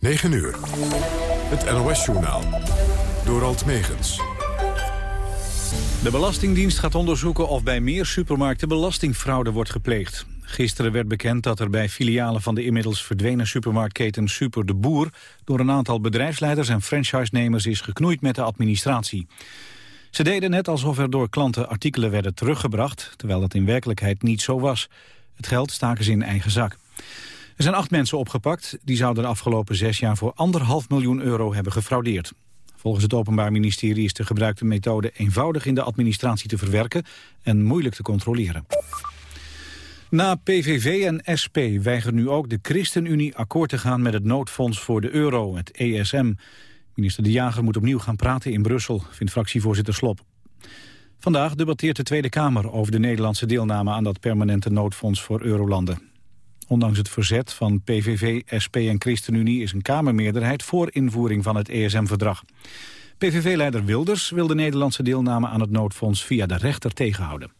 9 uur. Het NOS-journaal. Door Alt Megens. De Belastingdienst gaat onderzoeken of bij meer supermarkten belastingfraude wordt gepleegd. Gisteren werd bekend dat er bij filialen van de inmiddels verdwenen supermarktketen Super de Boer... door een aantal bedrijfsleiders en franchisenemers is geknoeid met de administratie. Ze deden net alsof er door klanten artikelen werden teruggebracht... terwijl dat in werkelijkheid niet zo was. Het geld staken ze in eigen zak. Er zijn acht mensen opgepakt. Die zouden de afgelopen zes jaar voor anderhalf miljoen euro hebben gefraudeerd. Volgens het Openbaar Ministerie is de gebruikte methode eenvoudig in de administratie te verwerken en moeilijk te controleren. Na PVV en SP weigert nu ook de ChristenUnie akkoord te gaan met het noodfonds voor de euro, het ESM. Minister De Jager moet opnieuw gaan praten in Brussel, vindt fractievoorzitter Slop. Vandaag debatteert de Tweede Kamer over de Nederlandse deelname aan dat permanente noodfonds voor eurolanden. Ondanks het verzet van PVV, SP en ChristenUnie is een Kamermeerderheid voor invoering van het ESM-verdrag. PVV-leider Wilders wil de Nederlandse deelname aan het noodfonds via de rechter tegenhouden.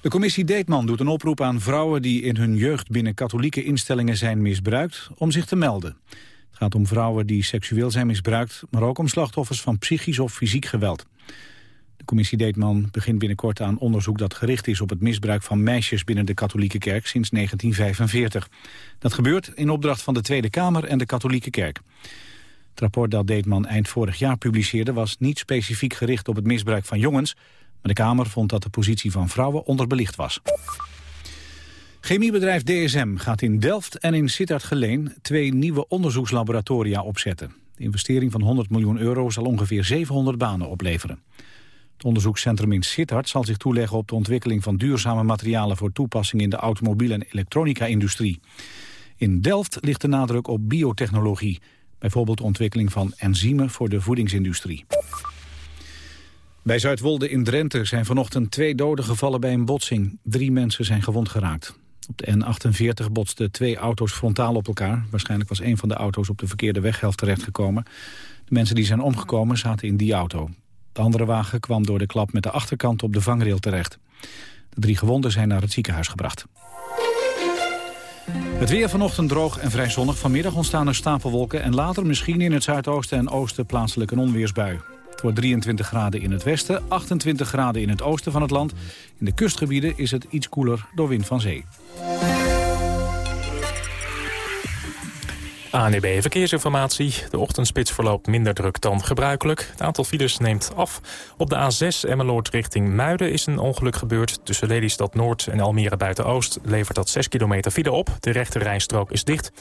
De commissie Deetman doet een oproep aan vrouwen die in hun jeugd binnen katholieke instellingen zijn misbruikt om zich te melden. Het gaat om vrouwen die seksueel zijn misbruikt, maar ook om slachtoffers van psychisch of fysiek geweld. De commissie Deetman begint binnenkort aan onderzoek dat gericht is op het misbruik van meisjes binnen de katholieke kerk sinds 1945. Dat gebeurt in opdracht van de Tweede Kamer en de katholieke kerk. Het rapport dat Deetman eind vorig jaar publiceerde was niet specifiek gericht op het misbruik van jongens, maar de Kamer vond dat de positie van vrouwen onderbelicht was. Chemiebedrijf DSM gaat in Delft en in Sittard-Geleen twee nieuwe onderzoekslaboratoria opzetten. De investering van 100 miljoen euro zal ongeveer 700 banen opleveren. Het onderzoekscentrum in Sittard zal zich toeleggen op de ontwikkeling van duurzame materialen voor toepassing in de automobiel- en elektronica-industrie. In Delft ligt de nadruk op biotechnologie, bijvoorbeeld de ontwikkeling van enzymen voor de voedingsindustrie. Bij Zuidwolde in Drenthe zijn vanochtend twee doden gevallen bij een botsing. Drie mensen zijn gewond geraakt. Op de N48 botsten twee auto's frontaal op elkaar. Waarschijnlijk was een van de auto's op de verkeerde weghelft terechtgekomen. De mensen die zijn omgekomen zaten in die auto. De andere wagen kwam door de klap met de achterkant op de vangrail terecht. De drie gewonden zijn naar het ziekenhuis gebracht. Het weer vanochtend droog en vrij zonnig. Vanmiddag ontstaan er stapelwolken en later misschien in het zuidoosten en oosten plaatselijk een onweersbui. Het wordt 23 graden in het westen, 28 graden in het oosten van het land. In de kustgebieden is het iets koeler door wind van zee. ANEB Verkeersinformatie. De ochtendspits verloopt minder druk dan gebruikelijk. Het aantal files neemt af. Op de A6 Emmeloord richting Muiden is een ongeluk gebeurd. Tussen Lelystad Noord en Almere Buiten-Oost levert dat 6 kilometer file op. De rechte rijstrook is dicht.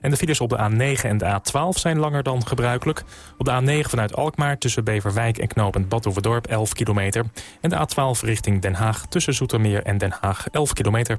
En de files op de A9 en de A12 zijn langer dan gebruikelijk. Op de A9 vanuit Alkmaar tussen Beverwijk en Knopend Badhoevedorp 11 kilometer. En de A12 richting Den Haag tussen Zoetermeer en Den Haag 11 kilometer.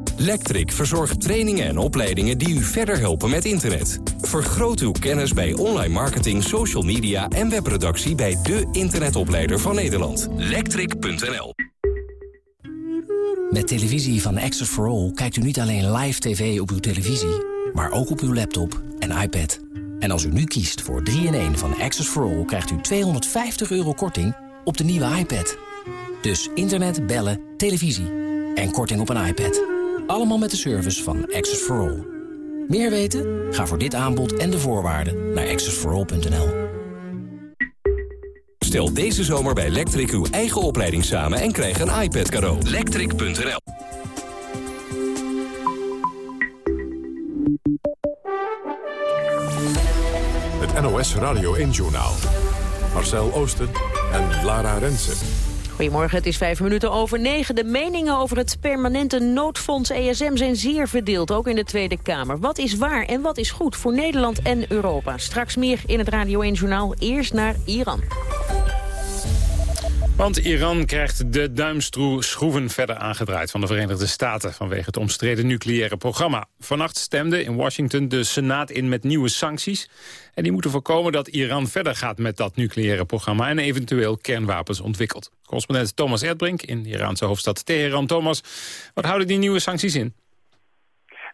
Lectric verzorgt trainingen en opleidingen die u verder helpen met internet. Vergroot uw kennis bij online marketing, social media en webproductie bij de internetopleider van Nederland. Lectric.nl Met televisie van Access for All kijkt u niet alleen live tv op uw televisie, maar ook op uw laptop en iPad. En als u nu kiest voor 3-in-1 van Access for All... krijgt u 250 euro korting op de nieuwe iPad. Dus internet, bellen, televisie en korting op een iPad. Allemaal met de service van Access for All. Meer weten? Ga voor dit aanbod en de voorwaarden naar accessforall.nl. Stel deze zomer bij Electric uw eigen opleiding samen en krijg een iPad cadeau. Electric.nl Het NOS Radio 1-journaal. Marcel Oosten en Lara Rensen. Goedemorgen, het is vijf minuten over negen. De meningen over het permanente noodfonds ESM zijn zeer verdeeld, ook in de Tweede Kamer. Wat is waar en wat is goed voor Nederland en Europa? Straks meer in het Radio 1-journaal. Eerst naar Iran. Want Iran krijgt de duimschroeven verder aangedraaid van de Verenigde Staten vanwege het omstreden nucleaire programma. Vannacht stemde in Washington de Senaat in met nieuwe sancties. En die moeten voorkomen dat Iran verder gaat met dat nucleaire programma en eventueel kernwapens ontwikkelt. Correspondent Thomas Erdbrink in de Iraanse hoofdstad Teheran. Thomas, wat houden die nieuwe sancties in?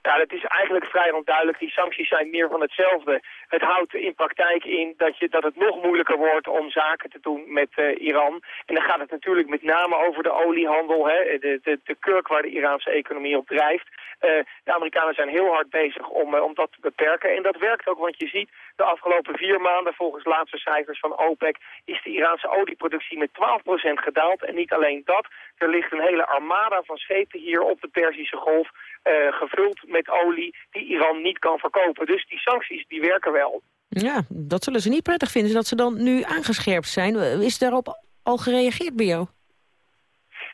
Ja, dat is eigenlijk vrij onduidelijk. Die sancties zijn meer van hetzelfde. Het houdt in praktijk in dat, je, dat het nog moeilijker wordt om zaken te doen met uh, Iran. En dan gaat het natuurlijk met name over de oliehandel, hè, de, de, de kurk waar de Iraanse economie op drijft. Uh, de Amerikanen zijn heel hard bezig om, uh, om dat te beperken. En dat werkt ook, want je ziet de afgelopen vier maanden, volgens laatste cijfers van OPEC, is de Iraanse olieproductie met 12% gedaald. En niet alleen dat, er ligt een hele armada van schepen hier op de Perzische Golf, gevuld met olie, die Iran niet kan verkopen. Dus die sancties, die werken wel. Ja, dat zullen ze niet prettig vinden, dat ze dan nu aangescherpt zijn. Is daarop al gereageerd bij jou?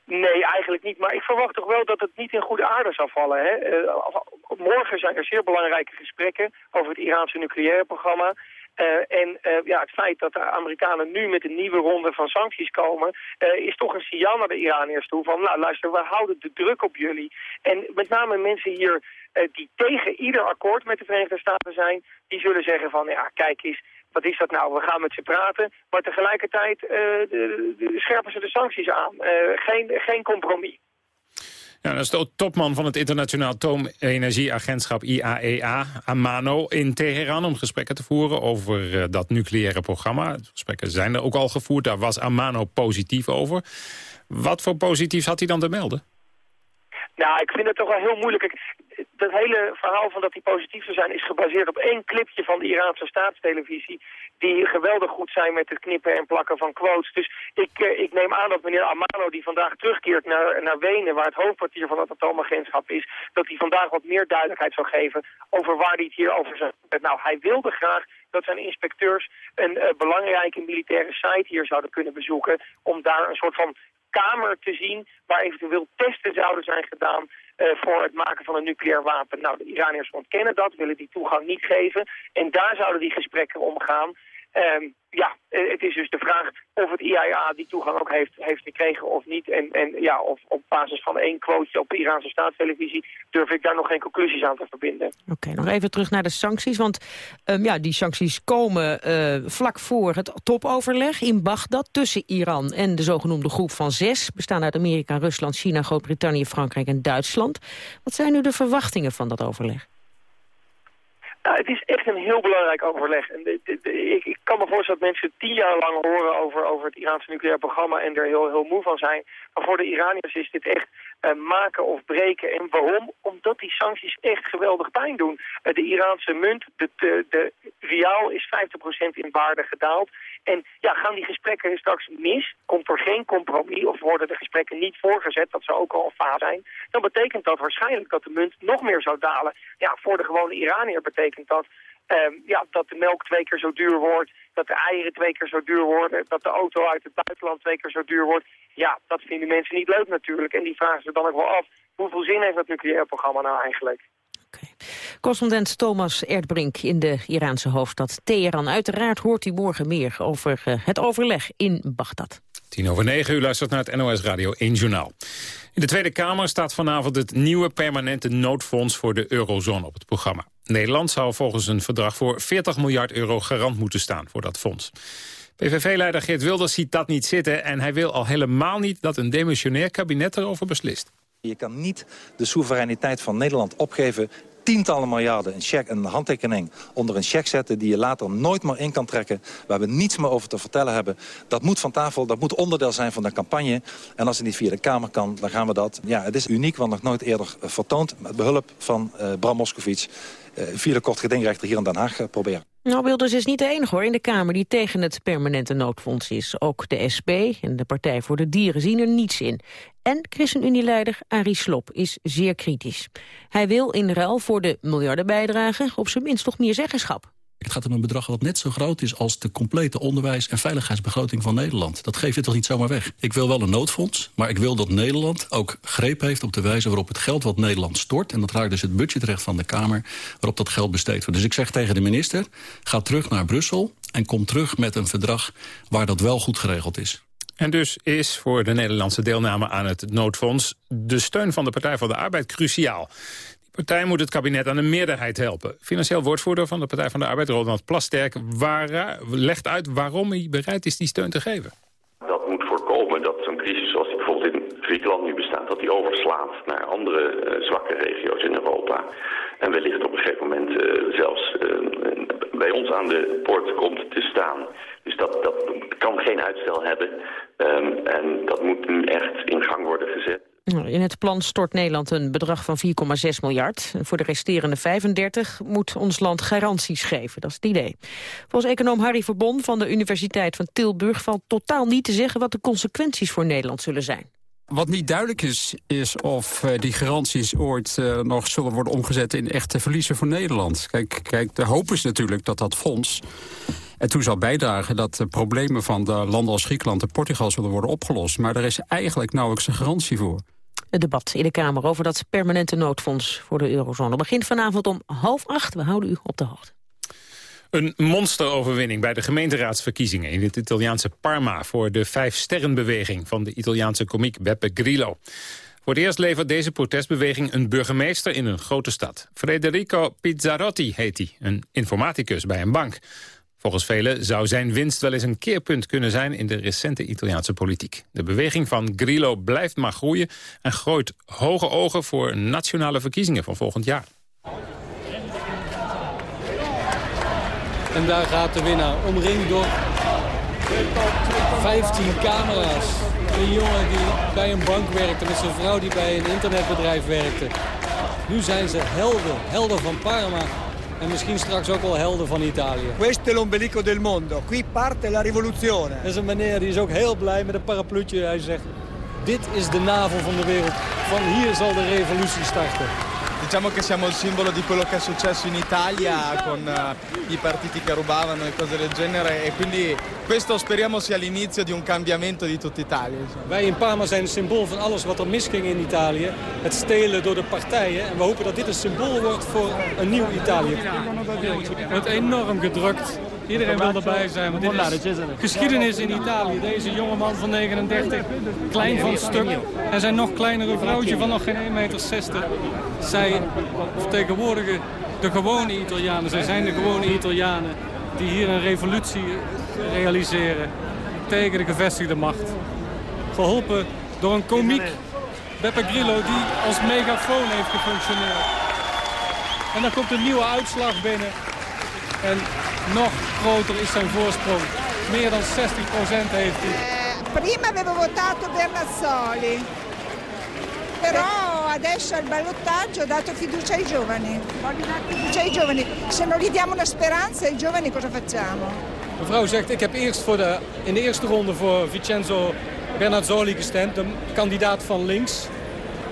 Nee, eigenlijk niet. Maar ik verwacht toch wel dat het niet in goede aarde zal vallen. Hè? Uh, morgen zijn er zeer belangrijke gesprekken over het Iraanse nucleaire programma. Uh, en uh, ja, het feit dat de Amerikanen nu met een nieuwe ronde van sancties komen... Uh, is toch een signaal naar de Iraniërs toe van... nou luister, we houden de druk op jullie. En met name mensen hier die tegen ieder akkoord met de Verenigde Staten zijn... die zullen zeggen van, ja, kijk eens, wat is dat nou? We gaan met ze praten, maar tegelijkertijd de, de, scherpen ze de sancties aan. geen, geen compromis. Ja, dat is de topman van het Internationaal Atoomenergieagentschap IAEA, Amano, in Teheran om gesprekken te voeren over dat nucleaire programma. Gesprekken zijn er ook al gevoerd, daar was Amano positief over. Wat voor positiefs had hij dan te melden? Nou, ik vind het toch wel heel moeilijk. Dat hele verhaal van dat die positief zou zijn is gebaseerd op één clipje van de Iraanse staatstelevisie die geweldig goed zijn met het knippen en plakken van quotes. Dus ik, uh, ik neem aan dat meneer Amano, die vandaag terugkeert naar, naar Wenen, waar het hoofdkwartier van het atoomagentschap is, dat hij vandaag wat meer duidelijkheid zou geven over waar hij het hier over zou Nou, hij wilde graag dat zijn inspecteurs een uh, belangrijke militaire site hier zouden kunnen bezoeken, om daar een soort van kamer te zien waar eventueel testen zouden zijn gedaan uh, voor het maken van een nucleair wapen. Nou, de Iraniërs ontkennen dat, willen die toegang niet geven. En daar zouden die gesprekken om gaan. Um, ja, het is dus de vraag of het IAEA die toegang ook heeft, heeft gekregen of niet. En, en ja, of op basis van één quoteje op de Iraanse staatstelevisie durf ik daar nog geen conclusies aan te verbinden. Oké, nog even terug naar de sancties. Want um, ja, die sancties komen uh, vlak voor het topoverleg in Bagdad tussen Iran en de zogenoemde groep van zes. Bestaan uit Amerika, Rusland, China, Groot-Brittannië, Frankrijk en Duitsland. Wat zijn nu de verwachtingen van dat overleg? Nou, het is echt een heel belangrijk overleg. En ik, ik, kan me voorstellen dat mensen tien jaar lang horen over, over het Iraanse nucleair programma en er heel, heel moe van zijn. Maar voor de Iraniërs is dit echt maken of breken. En waarom? Omdat die sancties echt geweldig pijn doen. Uh, de Iraanse munt, de, de, riaal is 50% in waarde gedaald. En ja, gaan die gesprekken straks mis? Komt er geen compromis of worden de gesprekken niet voorgezet? Dat zou ook al een fase zijn. Dan betekent dat waarschijnlijk dat de munt nog meer zou dalen. Ja, voor de gewone Iranier betekent dat um, ja, dat de melk twee keer zo duur wordt, dat de eieren twee keer zo duur worden, dat de auto uit het buitenland twee keer zo duur wordt. Ja, dat vinden mensen niet leuk natuurlijk. En die vragen ze dan ook wel af, hoeveel zin heeft dat nucleair programma nou eigenlijk? Okay. Correspondent Thomas Erdbrink in de Iraanse hoofdstad Teheran. Uiteraard hoort u morgen meer over uh, het overleg in Bagdad. Tien over negen, u luistert naar het NOS Radio 1 Journaal. In de Tweede Kamer staat vanavond het nieuwe permanente noodfonds voor de eurozone op het programma. Nederland zou volgens een verdrag voor 40 miljard euro garant moeten staan voor dat fonds. PVV-leider Geert Wilders ziet dat niet zitten en hij wil al helemaal niet dat een demissionair kabinet erover beslist. Je kan niet de soevereiniteit van Nederland opgeven tientallen miljarden een, check, een handtekening onder een cheque zetten... die je later nooit meer in kan trekken, waar we niets meer over te vertellen hebben. Dat moet van tafel, dat moet onderdeel zijn van de campagne. En als het niet via de Kamer kan, dan gaan we dat... Ja, het is uniek, want nog nooit eerder vertoond... met behulp van uh, Bram Moskowitz uh, via de kort gedingrechter hier in Den Haag proberen. Nou, Wilders is niet de enige hoor in de Kamer die tegen het permanente noodfonds is. Ook de SP en de Partij voor de Dieren zien er niets in. En ChristenUnie-leider Arie Slob is zeer kritisch. Hij wil in ruil voor de miljardenbijdrage op zijn minst toch meer zeggenschap. Het gaat om een bedrag wat net zo groot is als de complete onderwijs- en veiligheidsbegroting van Nederland. Dat geef je toch niet zomaar weg? Ik wil wel een noodfonds, maar ik wil dat Nederland ook greep heeft op de wijze waarop het geld wat Nederland stort, en dat raakt dus het budgetrecht van de Kamer, waarop dat geld besteed wordt. Dus ik zeg tegen de minister, ga terug naar Brussel en kom terug met een verdrag waar dat wel goed geregeld is. En dus is voor de Nederlandse deelname aan het noodfonds... de steun van de Partij van de Arbeid cruciaal partij moet het kabinet aan een meerderheid helpen. Financieel woordvoerder van de Partij van de Arbeid, Ronald Plasterk... Waar, legt uit waarom hij bereid is die steun te geven. Dat moet voorkomen dat zo'n crisis zoals die bijvoorbeeld in Griekenland nu bestaat... dat die overslaat naar andere uh, zwakke regio's in Europa. En wellicht op een gegeven moment uh, zelfs uh, bij ons aan de poort komt te staan. Dus dat, dat kan geen uitstel hebben. Um, en dat moet nu echt in gang worden gezet. In het plan stort Nederland een bedrag van 4,6 miljard. Voor de resterende 35 moet ons land garanties geven. Dat is het idee. Volgens econoom Harry Verbon van de Universiteit van Tilburg... valt totaal niet te zeggen wat de consequenties voor Nederland zullen zijn. Wat niet duidelijk is, is of uh, die garanties ooit uh, nog zullen worden omgezet in echte verliezen voor Nederland. Kijk, kijk, de hoop is natuurlijk dat dat fonds en toen zal bijdragen dat de problemen van de landen als Griekenland en Portugal zullen worden opgelost. Maar er is eigenlijk nauwelijks een garantie voor. Het debat in de Kamer over dat permanente noodfonds voor de eurozone begint vanavond om half acht. We houden u op de hoogte. Een monsteroverwinning bij de gemeenteraadsverkiezingen in het Italiaanse Parma... voor de Vijf Sterrenbeweging van de Italiaanse komiek Beppe Grillo. Voor het eerst levert deze protestbeweging een burgemeester in een grote stad. Federico Pizzarotti heet hij, een informaticus bij een bank. Volgens velen zou zijn winst wel eens een keerpunt kunnen zijn in de recente Italiaanse politiek. De beweging van Grillo blijft maar groeien en gooit hoge ogen voor nationale verkiezingen van volgend jaar. En daar gaat de winnaar, omringd door 15 camera's. Een jongen die bij een bank werkte met zijn vrouw die bij een internetbedrijf werkte. Nu zijn ze helden, helden van Parma. En misschien straks ook wel helden van Italië. Questo è l'ombelico del mondo. Qui parte la rivoluzione. Er is een meneer die is ook heel blij met een parapluutje. Hij zegt, dit is de navel van de wereld. Van hier zal de revolutie starten. Diciamo che siamo il simbolo di quello che è successo in Italia con uh, i partiti che rubavano e cose del genere e quindi questo speriamo sia l'inizio di un cambiamento di tutta Italia. Insomma. Wij in Parma zijn een symbool van alles wat er misging in Italië. Het stelen door de partijen. En we hopen dat dit een symbool wordt voor een nieuw Italië. Het wordt enorm gedrukt. Iedereen wil erbij zijn, want dit is geschiedenis in Italië. Deze jonge man van 39, klein van stuk. En zijn nog kleinere vrouwtje van nog geen 1,60 meter. Zij vertegenwoordigen de gewone Italianen. Zij zijn de gewone Italianen die hier een revolutie realiseren tegen de gevestigde macht. Geholpen door een komiek, Beppe Grillo, die als megafoon heeft gefunctioneerd. En dan komt een nieuwe uitslag binnen. En nog groter is zijn voorsprong. Meer dan 60% heeft hij. Prima avevo votato Bernazzoli. Però adesso al ballottaggio ho dato fiducia ai giovani. Fiducia ai giovani. Se non gli diamo una speranza ai giovani cosa facciamo? Mevrouw zegt, ik heb eerst voor de, in de eerste ronde voor Vincenzo Bernazzoli gestemd, de kandidaat van links.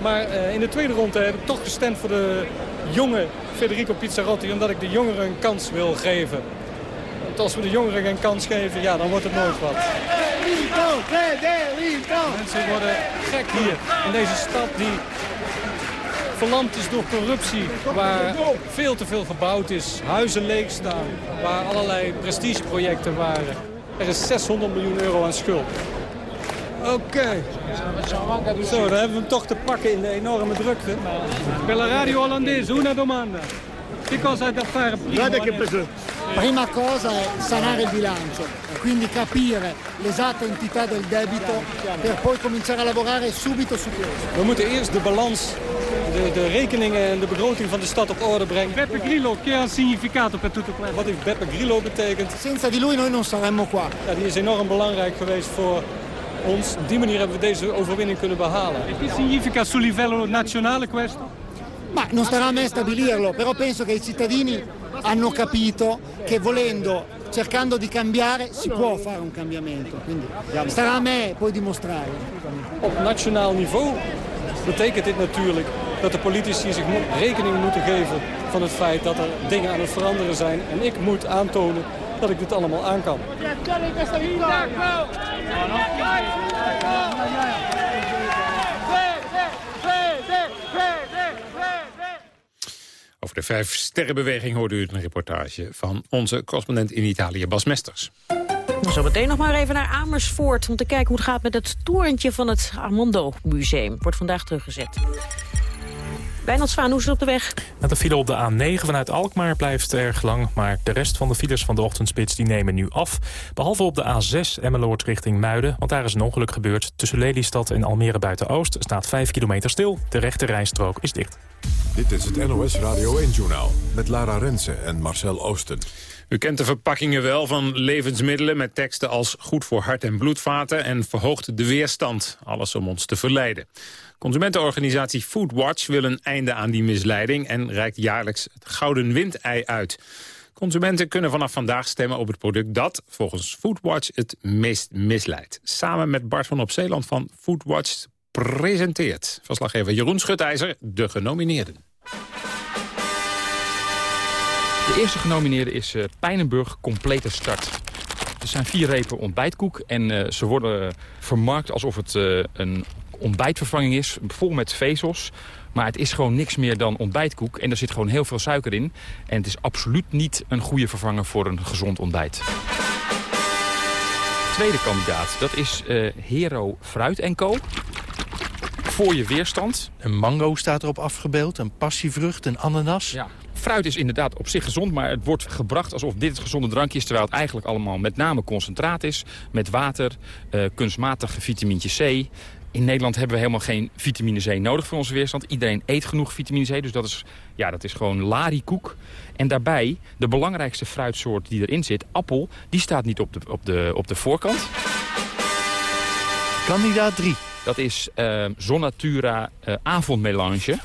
Maar uh, in de tweede ronde heb ik toch gestemd voor de jonge Federico Pizzarotti, omdat ik de jongeren een kans wil geven. Als we de jongeren geen kans geven, ja, dan wordt het nooit wat. Mensen worden gek hier in deze stad die verlamd is door corruptie. Waar veel te veel gebouwd is, huizen leeg staan, waar allerlei prestigeprojecten waren. Er is 600 miljoen euro aan schuld. Oké. Zo, dan hebben we hem toch te pakken in de enorme drukte. Per la radio olandese, una domanda. Che cosa da fare prima? Prima cosa è sanare il bilancio, quindi capire l'esatta entità del debito per poi cominciare a lavorare subito su questo. We moeten eerst de balans de, de rekeningen en de begroting van de stad op orde brengt. Beppe Grillo, che ha significato per tutto questo? Wat heeft Beppe Grillo betekend? Senza di lui noi non saremmo qua. Ja, die is enorm belangrijk geweest voor ons. Op die manier hebben we deze overwinning kunnen behalen. E che significa sul livello nazionale questo? Ma non starà a me stabilirlo, però penso che i cittadini hanno capito che volendo, cercando di cambiare, si può fare un cambiamento. Quindi starà a me poi dimostrare. Op nationaal niveau betekent dit natuurlijk dat de politici zich rekening moeten geven van het feit dat er dingen aan het veranderen zijn. En ik moet aantonen dat ik dit allemaal aan kan. Over de vijf sterrenbeweging hoorde u een reportage van onze correspondent in Italië, Bas Mesters. Zo meteen nog maar even naar Amersfoort... om te kijken hoe het gaat met het torentje van het Armando Museum. Wordt vandaag teruggezet. Wijnald Zwaan, hoe is het op de weg? de file op de A9 vanuit Alkmaar blijft erg lang... maar de rest van de files van de ochtendspits die nemen nu af. Behalve op de A6 Emmeloord richting Muiden... want daar is een ongeluk gebeurd. Tussen Lelystad en Almere Buiten-Oost staat 5 kilometer stil. De rechte rijstrook is dicht. Dit is het NOS Radio 1-journaal met Lara Rensen en Marcel Oosten. U kent de verpakkingen wel van levensmiddelen met teksten als goed voor hart- en bloedvaten en verhoogt de weerstand. Alles om ons te verleiden. Consumentenorganisatie Foodwatch wil een einde aan die misleiding en reikt jaarlijks het gouden windei uit. Consumenten kunnen vanaf vandaag stemmen op het product dat, volgens Foodwatch, het meest misleidt. Samen met Bart van op Zeeland van Foodwatch presenteert verslaggever Jeroen Schutijzer de genomineerden. De eerste genomineerde is uh, Pijnenburg Complete Start. Er zijn vier repen ontbijtkoek en uh, ze worden vermarkt alsof het uh, een ontbijtvervanging is, vol met vezels. Maar het is gewoon niks meer dan ontbijtkoek en er zit gewoon heel veel suiker in. En het is absoluut niet een goede vervanger voor een gezond ontbijt. Tweede kandidaat, dat is Hero Fruit Co voor je weerstand. Een mango staat erop afgebeeld, een passievrucht, een ananas. Ja. Fruit is inderdaad op zich gezond, maar het wordt gebracht alsof dit het gezonde drankje is... terwijl het eigenlijk allemaal met name concentraat is, met water, uh, kunstmatig vitamintje C... In Nederland hebben we helemaal geen vitamine C nodig voor onze weerstand. Iedereen eet genoeg vitamine C, dus dat is, ja, dat is gewoon larikoek. En daarbij, de belangrijkste fruitsoort die erin zit, appel... die staat niet op de, op de, op de voorkant. Kandidaat 3. Dat is uh, Zonnatura uh, avondmelange.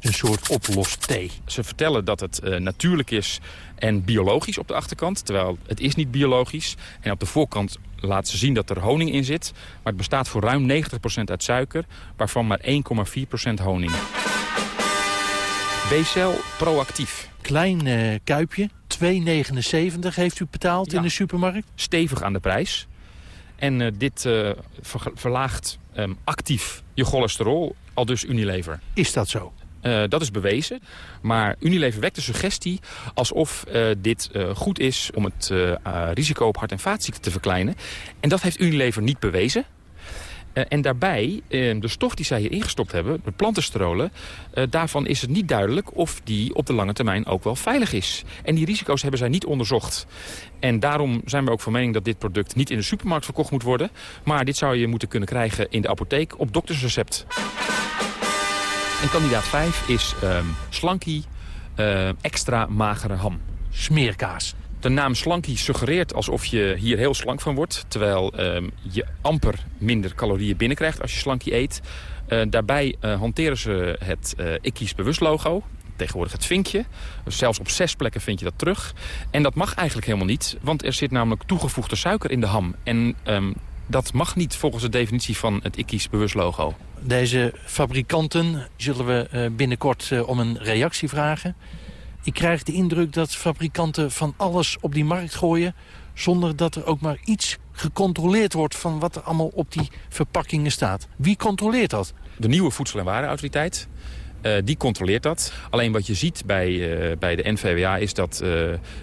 Een soort oplost-thee. Ze vertellen dat het uh, natuurlijk is en biologisch op de achterkant. Terwijl het is niet biologisch. En op de voorkant laat ze zien dat er honing in zit. Maar het bestaat voor ruim 90% uit suiker. Waarvan maar 1,4% honing. B-cel proactief. Klein uh, kuipje. 2,79 heeft u betaald ja. in de supermarkt. Stevig aan de prijs. En uh, dit uh, ver verlaagt um, actief je cholesterol, al dus Unilever. Is dat zo? Uh, dat is bewezen. Maar Unilever wekt de suggestie alsof uh, dit uh, goed is om het risico op hart- en vaatziekten te verkleinen. En dat heeft Unilever niet bewezen. en daarbij, de stof die zij hier ingestopt hebben, de plantensterolen... daarvan is het niet duidelijk of die op de lange termijn ook wel veilig is. En die risico's hebben zij niet onderzocht. En daarom zijn we ook van mening dat dit product niet in de supermarkt verkocht moet worden. Maar dit zou je moeten kunnen krijgen in de apotheek op doktersrecept. En kandidaat 5 is um, Slanky uh, extra magere ham. Smeerkaas. De naam Slanky suggereert alsof je hier heel slank van wordt... terwijl um, je amper minder calorieën binnenkrijgt als je Slanky eet. Uh, daarbij uh, hanteren ze het Ik Kies Bewust logo. Tegenwoordig het vinkje. Zelfs op zes plekken vind je dat terug. En dat mag eigenlijk helemaal niet, want er zit namelijk toegevoegde suiker in de ham. En um, dat mag niet volgens de definitie van het Ik Kies Bewust logo. Deze fabrikanten zullen we binnenkort om een reactie vragen. Ik krijg de indruk dat fabrikanten van alles op die markt gooien... zonder dat er ook maar iets gecontroleerd wordt... van wat er allemaal op die verpakkingen staat. Wie controleert dat? De nieuwe Voedsel- en Warenautoriteit. Uh, die controleert dat. Alleen wat je ziet bij, uh, bij de NVWA is dat uh,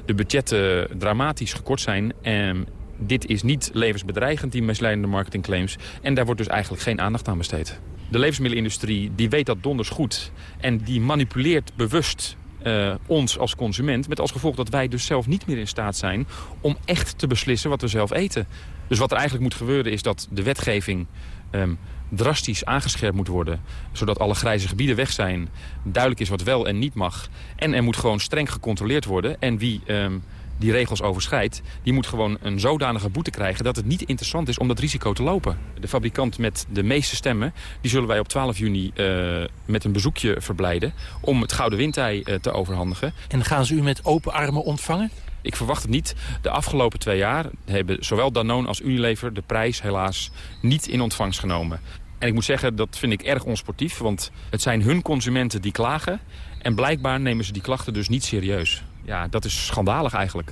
de budgetten dramatisch gekort zijn... En dit is niet levensbedreigend, die misleidende marketingclaims. En daar wordt dus eigenlijk geen aandacht aan besteed. De levensmiddelenindustrie die weet dat donders goed. En die manipuleert bewust uh, ons als consument. Met als gevolg dat wij dus zelf niet meer in staat zijn om echt te beslissen wat we zelf eten. Dus wat er eigenlijk moet gebeuren is dat de wetgeving um, drastisch aangescherpt moet worden. Zodat alle grijze gebieden weg zijn. Duidelijk is wat wel en niet mag. En er moet gewoon streng gecontroleerd worden. En wie ehm, die regels overschrijdt... die moet gewoon een zodanige boete krijgen... dat het niet interessant is om dat risico te lopen. De fabrikant met de meeste stemmen... die zullen wij op 12 juni uh, met een bezoekje verblijden... om het Gouden Windtij uh, te overhandigen. En gaan ze u met open armen ontvangen? Ik verwacht het niet. De afgelopen twee jaar hebben zowel Danone als Unilever de prijs helaas niet in ontvangst genomen. En ik moet zeggen, dat vind ik erg onsportief, want het zijn hun consumenten die klagen. En blijkbaar nemen ze die klachten dus niet serieus. Ja, dat is schandalig eigenlijk.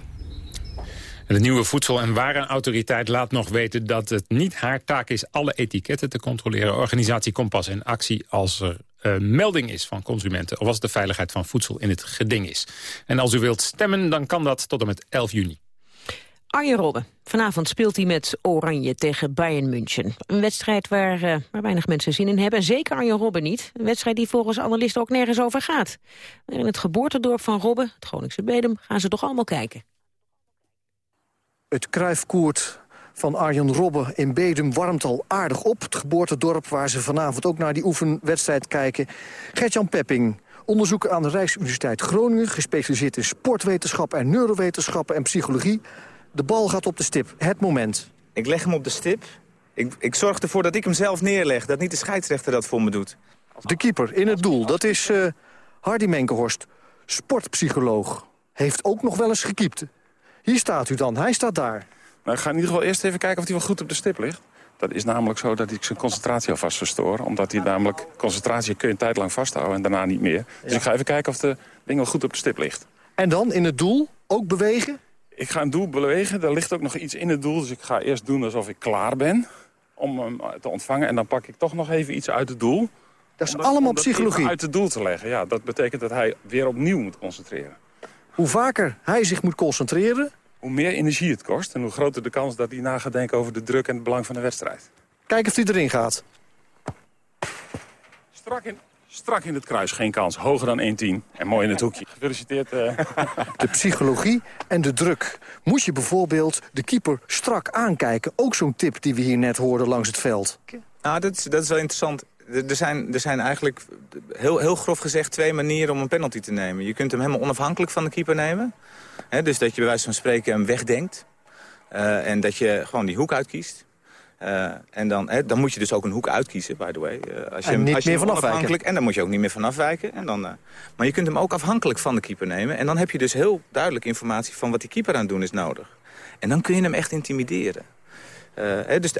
De nieuwe Voedsel- en Warenautoriteit laat nog weten dat het niet haar taak is alle etiketten te controleren. Organisatie Kompas in actie als er uh, melding is van consumenten... of als de veiligheid van voedsel in het geding is. En als u wilt stemmen, dan kan dat tot en met 11 juni. Arjen Robben. Vanavond speelt hij met Oranje tegen Bayern München. Een wedstrijd waar, uh, weinig mensen zin in hebben. Zeker Arjen Robben niet. Een wedstrijd die volgens analisten ook nergens over gaat. Maar in het geboortedorp van Robben, het Groningse Bedum, gaan ze toch allemaal kijken. Het Kruifkoert van Arjen Robben in Bedum warmt al aardig op. Het geboortedorp waar ze vanavond ook naar die oefenwedstrijd kijken. Gertjan Pepping, onderzoeker aan de Rijksuniversiteit Groningen... gespecialiseerd in sportwetenschap en neurowetenschappen en psychologie. De bal gaat op de stip. Het moment. Ik leg hem op de stip. Ik, ik zorg ervoor dat ik hem zelf neerleg. Dat niet de scheidsrechter dat voor me doet. De keeper in het doel, dat is uh, Hardy Menkenhorst. Sportpsycholoog. Heeft ook nog wel eens gekiept. Hier staat u dan, hij staat daar. Nou, ik ga in ieder geval eerst even kijken of hij wel goed op de stip ligt. Dat is namelijk zo dat ik zijn concentratie alvast verstoor. Omdat hij namelijk, concentratie kun je een tijd lang vasthouden en daarna niet meer. Dus ik ga even kijken of de ding wel goed op de stip ligt. En dan in het doel ook bewegen? Ik ga een doel bewegen. Er ligt ook nog iets in het doel. Dus ik ga eerst doen alsof ik klaar ben om hem te ontvangen. En dan pak ik toch nog even iets uit het doel. Dat is allemaal psychologie. uit het doel te leggen. Ja, dat betekent dat hij weer opnieuw moet concentreren. Hoe vaker hij zich moet concentreren... Hoe meer energie het kost en hoe groter de kans dat hij na gaat denken over de druk en het belang van de wedstrijd. Kijk of hij erin gaat. Strak in, strak in het kruis, geen kans. Hoger dan 1-10 en mooi in het hoekje. Gefeliciteerd. Uh... De psychologie en de druk. Moet je bijvoorbeeld de keeper strak aankijken? Ook zo'n tip die we hier net hoorden langs het veld. Nou, dat is, dat is wel interessant. Er zijn, er zijn eigenlijk, heel, heel grof gezegd, twee manieren om een penalty te nemen. Je kunt hem helemaal onafhankelijk van de keeper nemen. dus dat je bij wijze van spreken hem wegdenkt. Uh, en dat je gewoon die hoek uitkiest. Uh, en dan, dan moet je dus ook een hoek uitkiezen, by the way. Uh, als je en niet als je meer van afwijken. En dan moet je ook niet meer van afwijken. En dan, maar je kunt hem ook afhankelijk van de keeper nemen. En dan heb je dus heel duidelijk informatie van wat die keeper aan het doen is nodig. En dan kun je hem echt intimideren. dus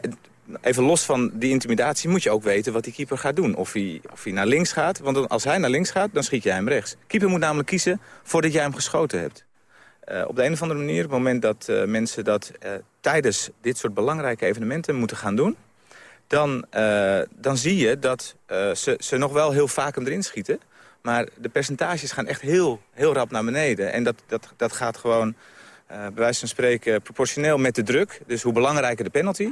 even los van die intimidatie moet je ook weten wat die keeper gaat doen. Of hij, of hij naar links gaat, want als hij naar links gaat, dan schiet jij hem rechts. Keeper moet namelijk kiezen voordat jij hem geschoten hebt. Uh, op de een of andere manier, op het moment dat uh, mensen dat uh, tijdens dit soort belangrijke evenementen moeten gaan doen... dan, dan zie je dat ze, ze nog wel heel vaak hem erin schieten. Maar de percentages gaan echt heel, heel rap naar beneden. En dat, dat, dat gaat gewoon uh, bij wijze van spreken proportioneel met de druk. Dus hoe belangrijker de penalty.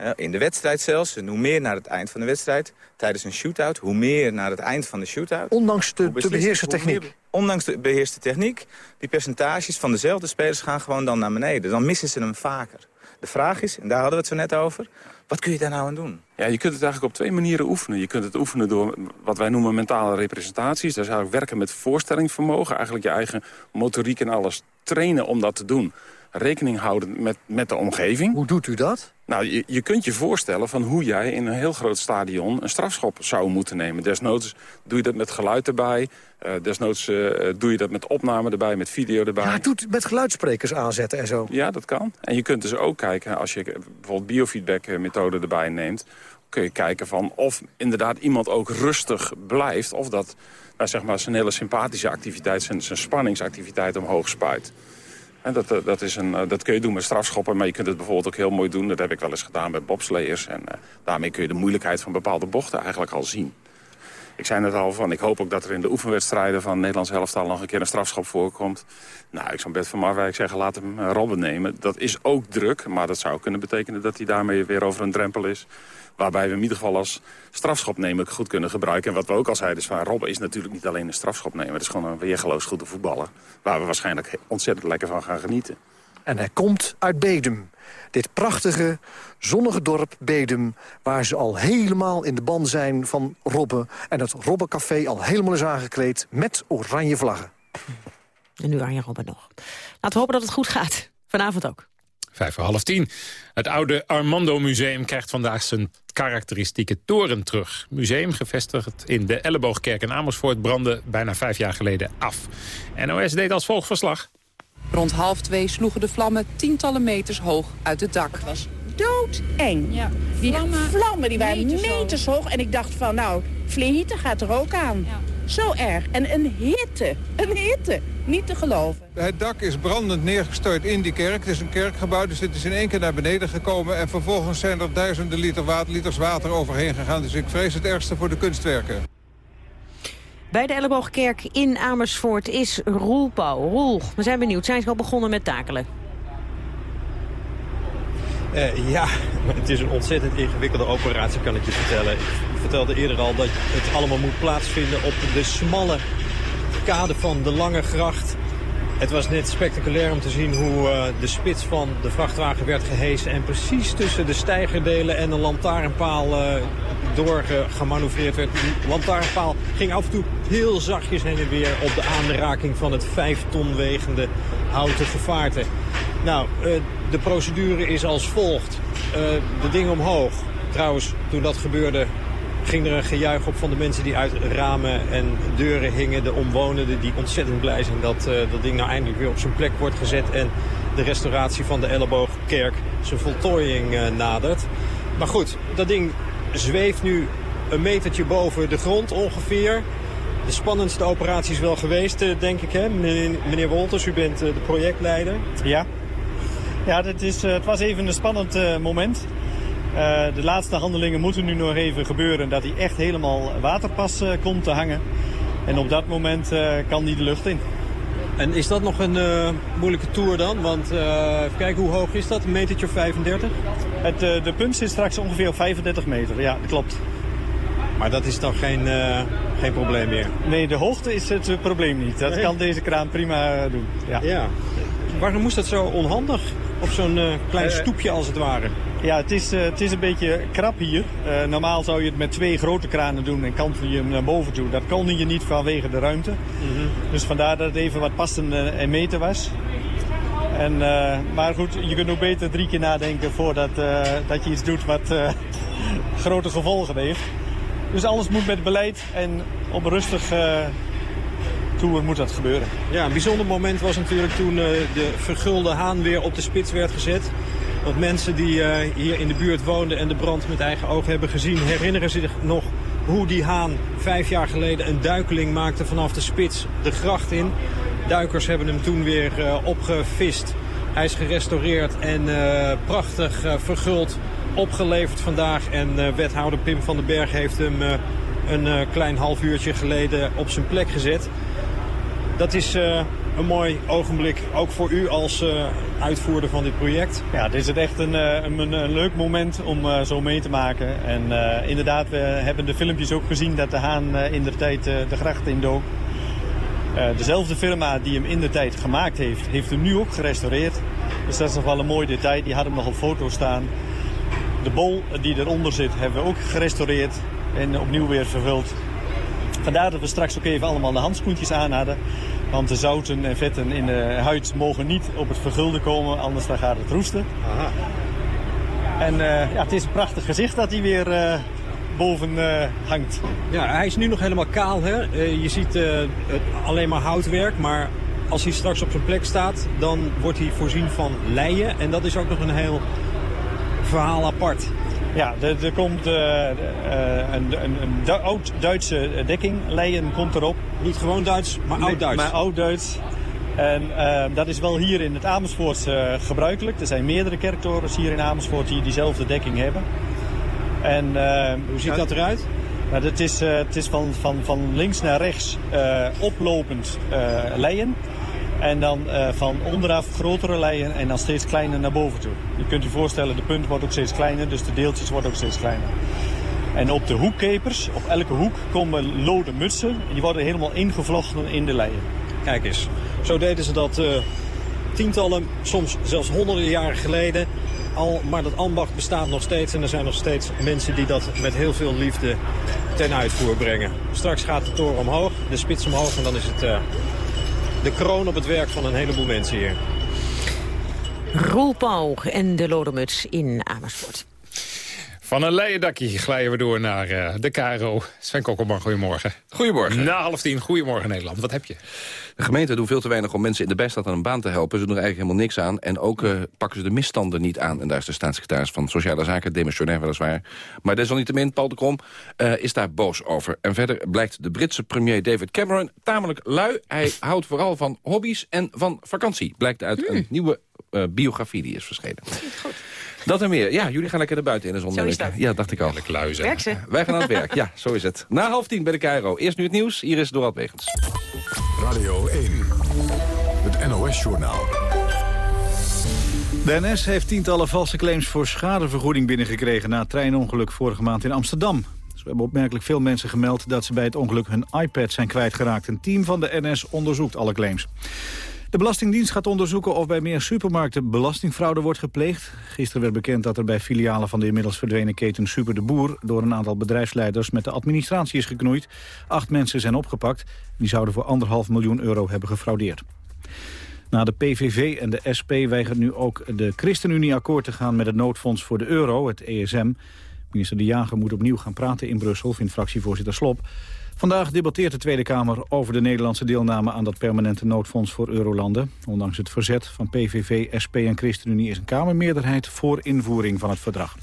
Uh, in de wedstrijd zelfs. En hoe meer naar het eind van de wedstrijd. Tijdens een shootout. Hoe meer naar het eind van de shootout. Ondanks de, de techniek. Ondanks de beheerste techniek. Die percentages van dezelfde spelers gaan gewoon dan naar beneden. Dan missen ze hem vaker. De vraag is, en daar hadden we het zo net over... Wat kun je daar nou aan doen? Ja, je kunt het eigenlijk op twee manieren oefenen. Je kunt het oefenen door wat wij noemen mentale representaties. Dat is eigenlijk werken met voorstellingsvermogen. Eigenlijk je eigen motoriek en alles trainen om dat te doen. Rekening houden met, met de omgeving. Hoe doet u dat? Nou, je, je kunt je voorstellen van hoe jij in een heel groot stadion een strafschop zou moeten nemen. Desnoods doe je dat met geluid erbij. Uh, desnoods uh, doe je dat met opname erbij, met video erbij. Ja, doet met geluidsprekers aanzetten en zo. Ja, dat kan. En je kunt dus ook kijken, als je bijvoorbeeld biofeedback methode erbij neemt... kun je kijken van of inderdaad iemand ook rustig blijft... of dat nou, zeg maar, zijn hele sympathische activiteit, zijn, zijn spanningsactiviteit omhoog spuit. En dat, eh, dat, is een, eh, dat kun je doen met strafschoppen, maar je kunt het bijvoorbeeld ook heel mooi doen. Dat heb ik wel eens gedaan met bobsleers. En uh, daarmee kun je de moeilijkheid van bepaalde bochten eigenlijk al zien. Ik zei net al van, ik hoop ook dat er in de oefenwedstrijden van Nederlands helftal nog een keer een strafschop voorkomt. Nou, ik zou Bert van Marwijk zeggen, laat hem Robben nemen. Dat is ook druk, maar dat zou kunnen betekenen dat hij daarmee weer over een drempel is. Waarbij we in ieder geval als strafschopnemer goed kunnen gebruiken. En wat we ook al zeiden is van Robben is natuurlijk niet alleen een strafschopnemer. Het is gewoon een weergeloos goede voetballer. Waar we waarschijnlijk ontzettend lekker van gaan genieten. En hij komt uit Bedum. Dit prachtige, zonnige dorp Bedum... waar ze al helemaal in de ban zijn van Robben... en het Robbencafé al helemaal is aangekleed met oranje vlaggen. En nu Arjen Robben nog. Laten we hopen dat het goed gaat. Vanavond ook. Vijf voor half tien. Het oude Armando Museum krijgt vandaag zijn karakteristieke toren terug. Museum, gevestigd in de Elleboogkerk in Amersfoort... brandde bijna vijf jaar geleden af. NOS deed als volgt verslag. Rond half twee sloegen de vlammen tientallen meters hoog uit het dak. Het was doodeng. Ja. Die vlammen, die waren meters, hoog. En ik dacht van, nou, vleehitten gaat er ook aan. Ja. Zo erg. En een hitte. Een hitte. Niet te geloven. Het dak is brandend neergestort in die kerk. Het is een kerkgebouw, dus het is in één keer naar beneden gekomen. En vervolgens zijn er duizenden liter water, liters water overheen gegaan. Dus ik vrees het ergste voor de kunstwerken. Bij de Elleboogkerk in Amersfoort is Roel Pauw. Roel, we zijn benieuwd. Zijn ze al begonnen met takelen? Uh, ja, het is een ontzettend ingewikkelde operatie, kan ik je vertellen. Ik vertelde eerder al dat het allemaal moet plaatsvinden op de smalle kade van de Lange Gracht. Het was net spectaculair om te zien hoe uh, de spits van de vrachtwagen werd gehesen... en precies tussen de stijgerdelen en een lantaarnpaal uh, door gemanoeuvreerd werd. Die lantaarnpaal ging af en toe heel zachtjes heen en weer... op de aanraking van het vijf ton wegende houten gevaarte. Nou, uh, de procedure is als volgt. de ding omhoog. Trouwens, toen dat gebeurde ging er een gejuich op van de mensen die uit ramen en deuren hingen. De omwonenden die ontzettend blij zijn dat uh, dat ding nou eindelijk weer op zijn plek wordt gezet. En de restauratie van de Elleboogkerk zijn voltooiing uh, nadert. Maar goed, dat ding zweeft nu een metertje boven de grond ongeveer. De spannendste operatie is wel geweest, uh, denk ik, hè? Meneer, meneer Wolters, u bent de projectleider. Ja, ja dat is, het was even een spannend moment. Uh, de laatste handelingen moeten nu nog even gebeuren dat hij echt helemaal waterpas uh, komt te hangen. En op dat moment uh, kan hij de lucht in. En is dat nog een moeilijke tour dan? Want even kijken, hoe hoog is dat? Een metertje of 35? Het, de punt zit straks ongeveer op 35 meter, ja, dat klopt. Maar dat is dan geen, geen probleem meer? Nee, de hoogte is het probleem niet. Dat nee. kan deze kraan prima doen. Ja. ja. Waarom moest dat zo onhandig? Op zo'n klein stoepje als het ware? Ja, het is, uh, het is een beetje krap hier. Uh, normaal zou je het met twee grote kranen doen en kantel je hem naar boven toe. Dat kon je niet vanwege de ruimte. Mm -hmm. Dus vandaar dat het even wat passend en meter was. En, uh, maar goed, je kunt ook beter drie keer nadenken voordat dat je iets doet wat grote gevolgen heeft. Dus alles moet met beleid en op een rustig toer moet dat gebeuren. Ja, een bijzonder moment was natuurlijk toen de vergulde haan weer op de spits werd gezet. Want mensen die uh, hier in de buurt woonden en de brand met eigen ogen hebben gezien... herinneren zich nog hoe die haan vijf jaar geleden een duikeling maakte vanaf de spits de gracht in. Duikers hebben hem toen weer uh, opgevist. Hij is gerestaureerd en uh, prachtig verguld opgeleverd vandaag. En wethouder Pim van den Berg heeft hem een klein half uurtje geleden op zijn plek gezet. Dat is een mooi ogenblik, ook voor u als uh, uitvoerder van dit project. Ja, dit is echt een, een, een leuk moment om uh, zo mee te maken. En inderdaad, we hebben de filmpjes ook gezien dat de haan in de tijd de gracht indook. dezelfde firma die hem in de tijd gemaakt heeft, heeft hem nu ook gerestaureerd. Dus dat is nog wel een mooi detail. Die had hem nog op foto staan. De bol die eronder zit hebben we ook gerestaureerd en opnieuw weer vervuld. Vandaar dat we straks ook even allemaal de handschoentjes aan hadden. Want de zouten en vetten in de huid mogen niet op het vergulden komen, anders dan gaat het roesten. Aha. En uh, ja, het is een prachtig gezicht dat hij weer uh, boven uh, hangt. Ja, hij is nu nog helemaal kaal. Hè? je ziet alleen maar houtwerk, maar als hij straks op zijn plek staat, dan wordt hij voorzien van leien. En dat is ook nog een heel verhaal apart. Ja, er, er komt uh, een, een, een oud-Duitse dekking. Leien komt erop. Niet gewoon Duits, maar oud-Duits. Maar oud-Duits. En uh, dat is wel hier in het Amersfoort uh, gebruikelijk. Er zijn meerdere kerktorens hier in Amersfoort die diezelfde dekking hebben. En, Hoe ziet dat eruit? Nou, het is, het is van, van, van links naar rechts oplopend leien. En dan uh, van onderaf grotere leien en dan steeds kleiner naar boven toe. Je kunt je voorstellen, de punt wordt ook steeds kleiner, dus de deeltjes worden ook steeds kleiner. En op de hoekkepers, op elke hoek, komen lode mutsen. En die worden helemaal ingevlochten in de leien. Kijk eens, zo deden ze dat uh, tientallen, soms zelfs honderden jaren geleden. al, maar dat ambacht bestaat nog steeds. En er zijn nog steeds mensen die dat met heel veel liefde ten uitvoer brengen. Straks gaat de toren omhoog, de spits omhoog. En dan is het uh, de kroon op het werk van een heleboel mensen hier. Roel Pauw en de Lodemuts in Amersfoort. Van een leien dakje glijden we door naar uh, de KRO. Sven Kokkelman, goedemorgen. Goedemorgen. Na half tien, goedemorgen Nederland. Wat heb je? De gemeenten doen veel te weinig om mensen in de bijstand aan een baan te helpen. Ze doen er eigenlijk helemaal niks aan. En ook uh, pakken ze de misstanden niet aan. En daar is de staatssecretaris van Sociale Zaken, demissionair weliswaar. Maar desalniettemin, Paul de Krom, uh, is daar boos over. En verder blijkt de Britse premier David Cameron tamelijk lui. Hij houdt vooral van hobby's en van vakantie. Blijkt uit een nieuwe biografie die is verschenen. Goed. Dat en meer. Ja, jullie gaan lekker naar buiten in de zon. Zo is dat. Ja, dacht ik al. Zijn. Werk ze. Wij gaan aan het werk. Ja, zo is het. Na half tien bij de Cairo. Eerst nu het nieuws. Hier is Dorald Wegens. Radio 1. Het NOS-journaal. De NS heeft tientallen valse claims voor schadevergoeding binnengekregen... na het treinongeluk vorige maand in Amsterdam. Zo hebben opmerkelijk veel mensen gemeld dat ze bij het ongeluk hun iPad zijn kwijtgeraakt. Een team van de NS onderzoekt alle claims. De Belastingdienst gaat onderzoeken of bij meer supermarkten belastingfraude wordt gepleegd. Gisteren werd bekend dat er bij filialen van de inmiddels verdwenen keten Super de Boer... door een aantal bedrijfsleiders met de administratie is geknoeid. Acht mensen zijn opgepakt. Die zouden voor anderhalf miljoen euro hebben gefraudeerd. Na de PVV en de SP weigert nu ook de ChristenUnie akkoord te gaan met het noodfonds voor de euro, het ESM. Minister De Jager moet opnieuw gaan praten in Brussel, vindt fractievoorzitter Slop. Vandaag debatteert de Tweede Kamer over de Nederlandse deelname aan dat permanente noodfonds voor eurolanden. Ondanks het verzet van PVV, SP en ChristenUnie is een Kamermeerderheid voor invoering van het verdrag.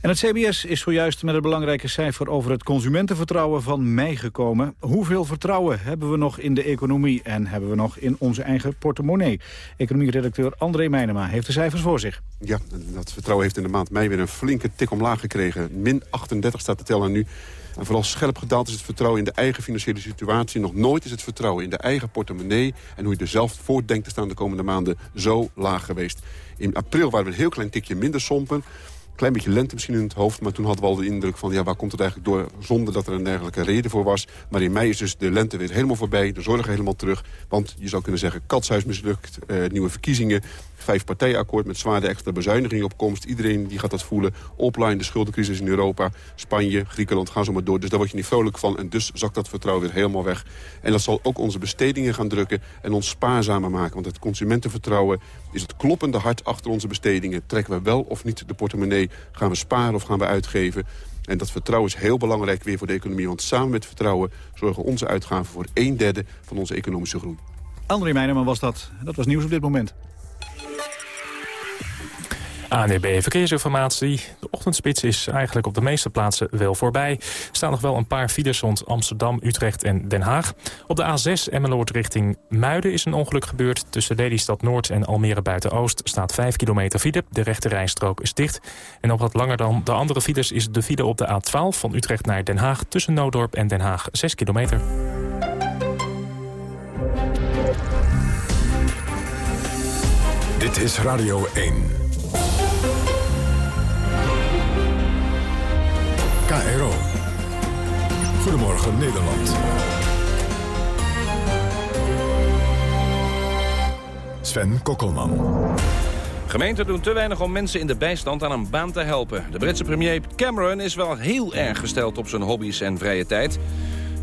En het CBS is zojuist met het belangrijke cijfer over het consumentenvertrouwen van mei gekomen. Hoeveel vertrouwen hebben we nog in de economie en hebben we nog in onze eigen portemonnee? Economieredacteur André Meijnema heeft de cijfers voor zich. Ja, dat vertrouwen heeft in de maand mei weer een flinke tik omlaag gekregen. Min 38 staat de teller nu. En vooral scherp gedaald is het vertrouwen in de eigen financiële situatie. Nog nooit is het vertrouwen in de eigen portemonnee... en hoe je er zelf voor denkt te staan de komende maanden zo laag geweest. In april waren we een heel klein tikje minder sompen klein beetje lente misschien in het hoofd. Maar toen hadden we al de indruk van, ja, waar komt het eigenlijk door... zonder dat er een dergelijke reden voor was. Maar in mei is dus de lente weer helemaal voorbij. De zorgen helemaal terug. Want je zou kunnen zeggen, katshuis mislukt. Eh, nieuwe verkiezingen. Vijf partijakkoord met zware extra bezuinigingen op komst. Iedereen die gaat dat voelen. Opline, de schuldencrisis in Europa. Spanje, Griekenland, gaan zo maar door. Dus daar word je niet vrolijk van. En dus zakt dat vertrouwen weer helemaal weg. En dat zal ook onze bestedingen gaan drukken. En ons spaarzamer maken. Want het consumentenvertrouwen is het kloppende hart achter onze bestedingen. Trekken we wel of niet de portemonnee? Gaan we sparen of gaan we uitgeven? En dat vertrouwen is heel belangrijk weer voor de economie. Want samen met vertrouwen zorgen onze uitgaven voor een derde van onze economische groei. André Meijerman was dat. Dat was nieuws op dit moment. ANDB Verkeersinformatie. De ochtendspits is eigenlijk op de meeste plaatsen wel voorbij. Er staan nog wel een paar files rond Amsterdam, Utrecht en Den Haag. Op de A6 Emmeloord richting Muiden is een ongeluk gebeurd. Tussen Lelystad Noord en Almere Buiten-Oost staat 5 kilometer file. De rechte rijstrook is dicht. En nog wat langer dan de andere files is de file op de A12 van Utrecht naar Den Haag... tussen Noodorp en Den Haag 6 kilometer. Dit is Radio 1. KRO. Goedemorgen Nederland. Sven Kokkelman. Gemeenten doen te weinig om mensen in de bijstand aan een baan te helpen. De Britse premier Cameron is wel heel erg gesteld op zijn hobby's en vrije tijd.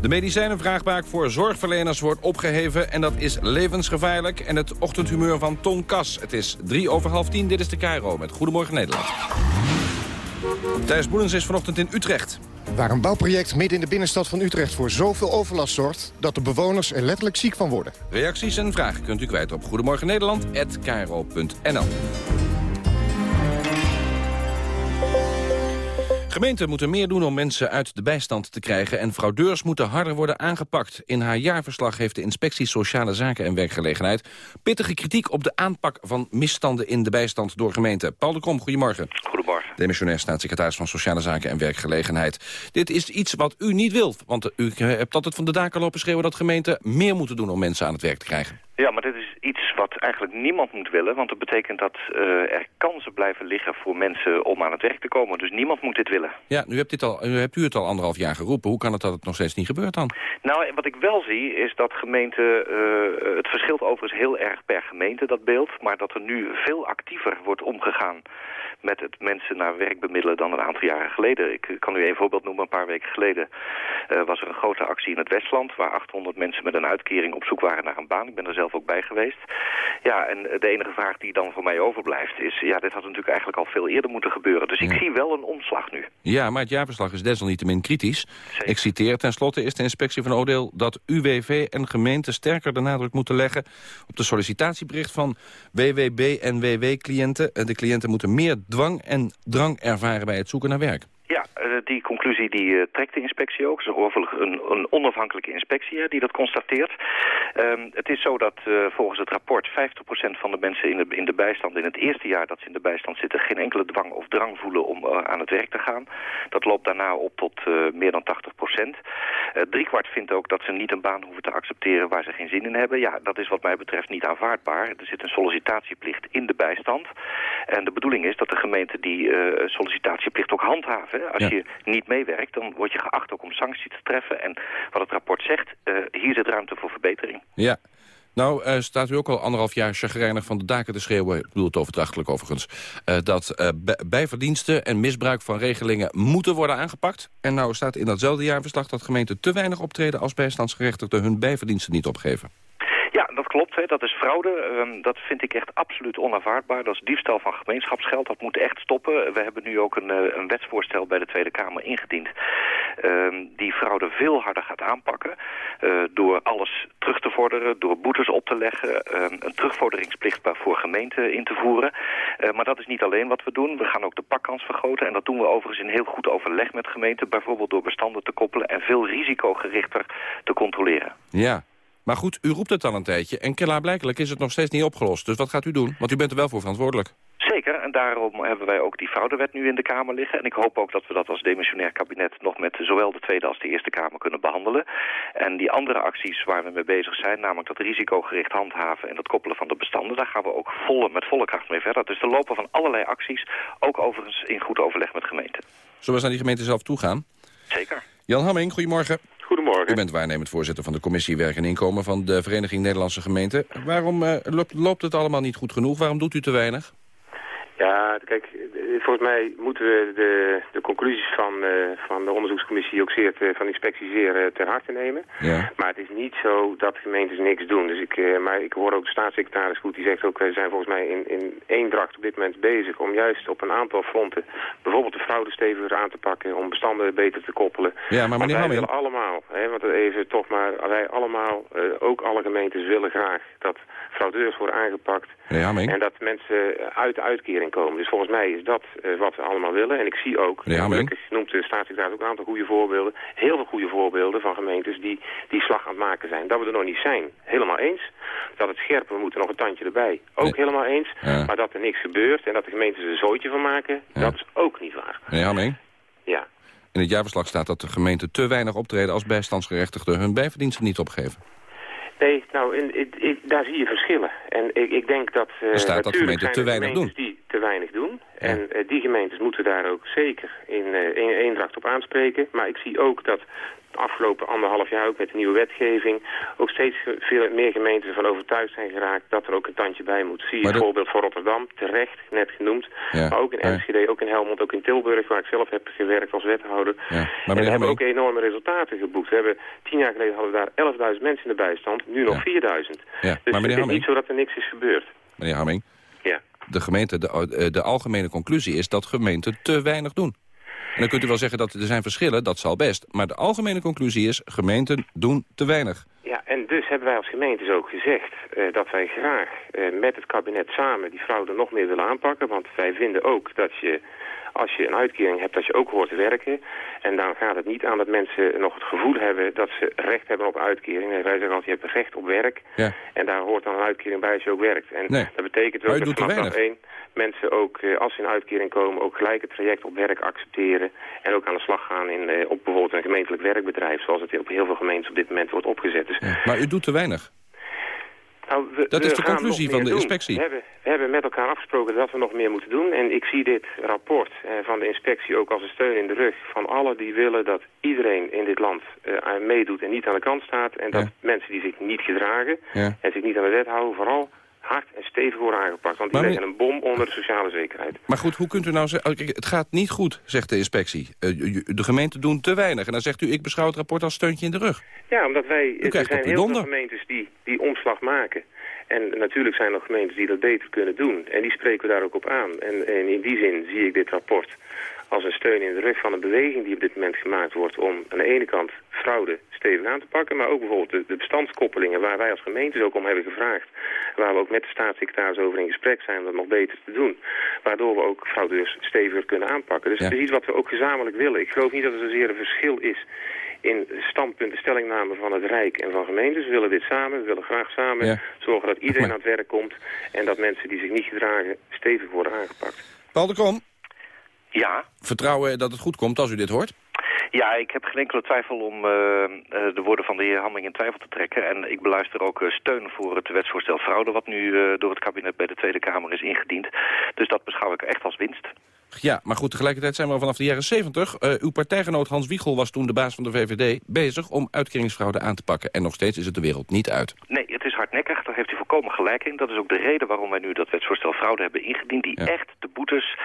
De medicijnenvraagbaak voor zorgverleners wordt opgeheven... en dat is levensgevaarlijk. En het ochtendhumeur van Ton Kas. Het is drie over half tien. Dit is de Cairo met Goedemorgen Nederland. Thijs Boelens is vanochtend in Utrecht. Waar een bouwproject midden in de binnenstad van Utrecht voor zoveel overlast zorgt... dat de bewoners er letterlijk ziek van worden. Reacties en vragen kunt u kwijt op Goedemorgen Gemeenten moeten meer doen om mensen uit de bijstand te krijgen... en fraudeurs moeten harder worden aangepakt. In haar jaarverslag heeft de Inspectie Sociale Zaken en Werkgelegenheid... pittige kritiek op de aanpak van misstanden in de bijstand door gemeenten. Paul de Krom, goedemorgen. Goedemorgen. Demissionair staatssecretaris van Sociale Zaken en Werkgelegenheid. Dit is iets wat u niet wilt, want u hebt altijd van de daken lopen schreeuwen... dat gemeenten meer moeten doen om mensen aan het werk te krijgen. Ja, maar dit is iets wat eigenlijk niemand moet willen. Want dat betekent dat uh, er kansen blijven liggen voor mensen om aan het werk te komen. Dus niemand moet dit willen. Ja, nu hebt, dit al, nu hebt u het al anderhalf jaar geroepen. Hoe kan het dat het nog steeds niet gebeurt dan? Nou, wat ik wel zie is dat gemeenten... Uh, het verschilt overigens heel erg per gemeente, dat beeld. Maar dat er nu veel actiever wordt omgegaan met het mensen naar werk bemiddelen dan een aantal jaren geleden. Ik kan u een voorbeeld noemen. Een paar weken geleden uh, was er een grote actie in het Westland... waar 800 mensen met een uitkering op zoek waren naar een baan. Ik ben er zelf ook bij geweest. Ja, en de enige vraag die dan voor mij overblijft is... ja, dit had natuurlijk eigenlijk al veel eerder moeten gebeuren. Dus ik zie wel een omslag nu. Ja, maar het jaarverslag is desalniettemin kritisch. Ik citeer, tenslotte is de inspectie van oordeel... dat UWV en gemeenten sterker de nadruk moeten leggen... op de sollicitatiebericht van WWB en WW-cliënten. De cliënten moeten meer dwang en drang ervaren bij het zoeken naar werk. Eh, die conclusie die uh, trekt de inspectie ook. Het is een, een onafhankelijke inspectie hè, die dat constateert. Um, het is zo dat uh, volgens het rapport 50% van de mensen in de, in de bijstand... in het eerste jaar dat ze in de bijstand zitten... geen enkele dwang of drang voelen om aan het werk te gaan. Dat loopt daarna op tot meer dan 80%. driekwart vindt ook dat ze niet een baan hoeven te accepteren... waar ze geen zin in hebben. Ja, dat is wat mij betreft niet aanvaardbaar. Er zit een sollicitatieplicht in de bijstand. En de bedoeling is dat de gemeente die sollicitatieplicht ook handhaven. Als je niet meewerkt, dan word je geacht ook om sancties te treffen. En wat het rapport zegt, uh, hier zit ruimte voor verbetering. Ja. Nou, uh, staat u ook al anderhalf jaar chagrijnig van de daken te schreeuwen... ik bedoel het overdrachtelijk overigens... Uh, dat bijverdiensten en misbruik van regelingen moeten worden aangepakt. En nou staat in datzelfde jaarverslag dat gemeenten te weinig optreden... als bijstandsgerechtigden hun bijverdiensten niet opgeven klopt, hè, dat is fraude. Um, dat vind ik echt absoluut onaanvaardbaar. Dat is diefstal van gemeenschapsgeld. Dat moet echt stoppen. We hebben nu ook een, uh, een wetsvoorstel bij de Tweede Kamer ingediend... Um, die fraude veel harder gaat aanpakken... Uh, door alles terug te vorderen, door boetes op te leggen... Um, een terugvorderingsplicht voor gemeenten in te voeren. Uh, maar dat is niet alleen wat we doen. We gaan ook de pakkans vergroten. En dat doen we overigens in heel goed overleg met gemeenten. Bijvoorbeeld door bestanden te koppelen... en veel risicogerichter te controleren. Ja, maar goed, u roept het al een tijdje en klaarblijkelijk is het nog steeds niet opgelost. Dus wat gaat u doen? Want u bent er wel voor verantwoordelijk. Zeker, en daarom hebben wij ook die fraudewet nu in de Kamer liggen. En ik hoop ook dat we dat als demissionair kabinet nog met zowel de Tweede als de Eerste Kamer kunnen behandelen. En die andere acties waar we mee bezig zijn, namelijk dat risicogericht handhaven en dat koppelen van de bestanden, daar gaan we ook volle, met volle kracht mee verder. Dus er lopen van allerlei acties, ook overigens in goed overleg met gemeenten. Zullen we naar die gemeente zelf toe gaan? Zeker. Jan Hamming, goedemorgen. Goedemorgen. U bent waarnemend voorzitter van de commissie Werk en Inkomen... van de Vereniging Nederlandse Gemeenten. Waarom uh, loopt het allemaal niet goed genoeg? Waarom doet u te weinig? Ja, kijk, volgens mij moeten we de, de conclusies van, uh, van de onderzoekscommissie ook zeer te, van inspectie zeer uh, ter harte nemen. Ja. Maar het is niet zo dat gemeentes niks doen. Dus ik, uh, maar ik hoor ook de staatssecretaris goed, die zegt ook, we zijn volgens mij in, in eendracht op dit moment bezig om juist op een aantal fronten, bijvoorbeeld de fraude steviger aan te pakken, om bestanden beter te koppelen. Ja, maar meneer wij Hamming... allemaal, hè, want even toch maar, wij allemaal, ook alle gemeentes willen graag dat fraudeurs worden aangepakt. En dat mensen uit de uitkering Dus volgens mij is dat uh, wat we allemaal willen. En ik zie ook, gelukkig noemt de staatssecretaris ook een aantal goede voorbeelden. Heel veel goede voorbeelden van gemeentes die die slag aan het maken zijn. Dat we er nog niet zijn, helemaal eens. Dat het scherper, we moeten nog een tandje erbij, ook helemaal eens. Ja. Maar dat er niks gebeurt en dat de gemeentes er een zootje van maken, Ja. dat is ook niet waar. Hamming? Ja. In het jaarverslag staat dat de gemeenten te weinig optreden... als bijstandsgerechtigden hun bijverdiensten niet opgeven. Nee, nou, in, in- in- daar zie je verschillen. En ik, ik denk dat... Er staat dat gemeenten te weinig gemeentes die te weinig doen. En eh, die gemeentes moeten daar ook zeker in, eh, in eendracht op aanspreken. Maar ik zie ook dat afgelopen anderhalf jaar ook met de nieuwe wetgeving... ook steeds veel meer gemeenten ervan overtuigd zijn geraakt... dat er ook een tandje bij moet. Zie je het voorbeeld van Rotterdam, terecht, net genoemd. Ja, Maar ook in Enschede, ook in Helmond, ook in Tilburg... waar ik zelf heb gewerkt als wethouder. Ja. Maar en we hebben ook enorme resultaten geboekt. We hebben, tien jaar geleden hadden we daar 11.000 mensen in de bijstand, nu nog 4.000. ja, Dus het is Hamming, niet zo dat er niks is gebeurd. meneer Hamming Ja. de, gemeente, de, eh, de algemene conclusie is dat gemeenten te weinig doen. En dan kunt u wel zeggen dat er zijn verschillen, dat zal best. Maar de algemene conclusie is, gemeenten doen te weinig. Ja, en dus hebben wij als gemeentes ook gezegd eh, dat wij graag eh, met het kabinet samen die fraude nog meer willen aanpakken. Want wij vinden ook dat je, als je een uitkering hebt, dat je ook hoort te werken. En dan gaat het niet aan dat mensen nog het gevoel hebben dat ze recht hebben op uitkering. Nee, wij zeggen altijd, je hebt recht op werk. Ja. En daar hoort dan een uitkering bij als je ook werkt. En Nee. dat betekent ook dat vanaf dag één mensen ook, eh, als ze in uitkering komen, ook gelijk het traject op werk accepteren. En ook aan de slag gaan in, eh, op bijvoorbeeld een gemeentelijk werkbedrijf, zoals het op heel veel gemeentes op dit moment wordt opgezet. Dus Maar u doet te weinig. Nou, we, Dat we is de conclusie van de inspectie. We hebben, we hebben met elkaar afgesproken dat we nog meer moeten doen. En ik zie dit rapport eh, van de inspectie ook als een steun in de rug van allen die willen dat iedereen in dit land eh, meedoet en niet aan de kant staat. En dat mensen die zich niet gedragen Ja. en zich niet aan de wet houden vooral hard en stevig worden aangepakt. Want die Maar leggen een bom onder de sociale zekerheid. Maar goed, hoe kunt u nou zeggen... oh, kijk, het gaat niet goed, zegt de inspectie. Eh, de gemeenten doen te weinig. En dan zegt u, ik beschouw het rapport als steuntje in de rug. Ja, omdat wij, er zijn heel veel gemeentes die, die omslag maken. En natuurlijk zijn er gemeentes die dat beter kunnen doen. En die spreken we daar ook op aan. En, en in die zin zie ik dit rapport als een steun in de rug van een beweging die op dit moment gemaakt wordt om aan de ene kant fraude stevig aan te pakken, maar ook bijvoorbeeld de, de bestandskoppelingen waar wij als gemeentes ook om hebben gevraagd. Waar we ook met de staatssecretaris over in gesprek zijn om dat nog beter te doen. Waardoor we ook fraudeurs steviger kunnen aanpakken. Dus Ja. het is iets wat we ook gezamenlijk willen. Ik geloof niet dat er zozeer een verschil is in standpunten, stellingname van het Rijk en van gemeentes. We willen dit samen, we willen graag samen Ja. zorgen dat iedereen aan het werk komt en dat mensen die zich niet gedragen stevig worden aangepakt. Paul de Krom, Ja, vertrouwen dat het goed komt als u dit hoort? Ja, ik heb geen enkele twijfel om eh, eh, de woorden van de heer Hamming in twijfel te trekken. En ik beluister ook eh, steun voor het wetsvoorstel fraude... wat nu door het kabinet bij de Tweede Kamer is ingediend. Dus dat beschouw ik echt als winst. Ja, maar goed, tegelijkertijd zijn we al vanaf de jaren 70. Eh, uw partijgenoot Hans Wiegel was toen de baas van de VVD... bezig om uitkeringsfraude aan te pakken. En nog steeds is het de wereld niet uit. Nee, het is hardnekkig, daar heeft hij volkomen gelijk in. Dat is ook de reden waarom wij nu dat wetsvoorstel fraude hebben ingediend... die echt de boetes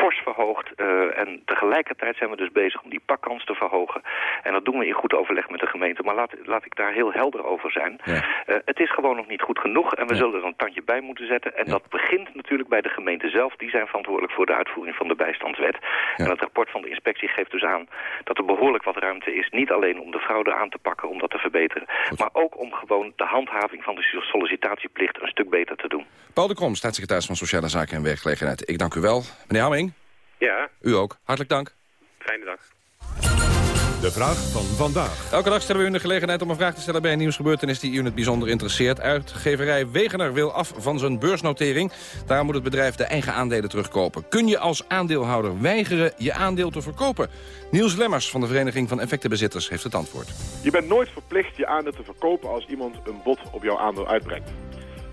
fors verhoogt. eh, en tegelijkertijd zijn we dus bezig om die pakkans te verhogen. En dat doen we in goed overleg met de gemeente. Maar laat, laat ik daar heel helder over zijn. Eh, het is gewoon nog niet goed genoeg en we zullen er een tandje bij moeten zetten. En dat begint natuurlijk bij de gemeente zelf. Die zijn verantwoordelijk voor de uitvoering van de bijstandswet. En het rapport van de inspectie geeft dus aan dat er behoorlijk wat ruimte is. Niet alleen om de fraude aan te pakken, om dat te verbeteren. Maar ook om gewoon de handhaving van de sollicitatieplicht een stuk beter te doen. Paul de Krom, staatssecretaris van Sociale Zaken en Werkgelegenheid. Ik dank u wel. Meneer Hamming, Ja, u ook. Hartelijk dank. fijne dag. De vraag van vandaag. Elke dag stellen we u de gelegenheid om een vraag te stellen bij een nieuwsgebeurtenis die u in het bijzonder interesseert. Uitgeverij Wegener wil af van zijn beursnotering. Daarom moet het bedrijf de eigen aandelen terugkopen. Kun je als aandeelhouder weigeren je aandeel te verkopen? Niels Lemmers van de Vereniging van Effectenbezitters heeft het antwoord. Je bent nooit verplicht je aandeel te verkopen als iemand een bod op jouw aandeel uitbrengt.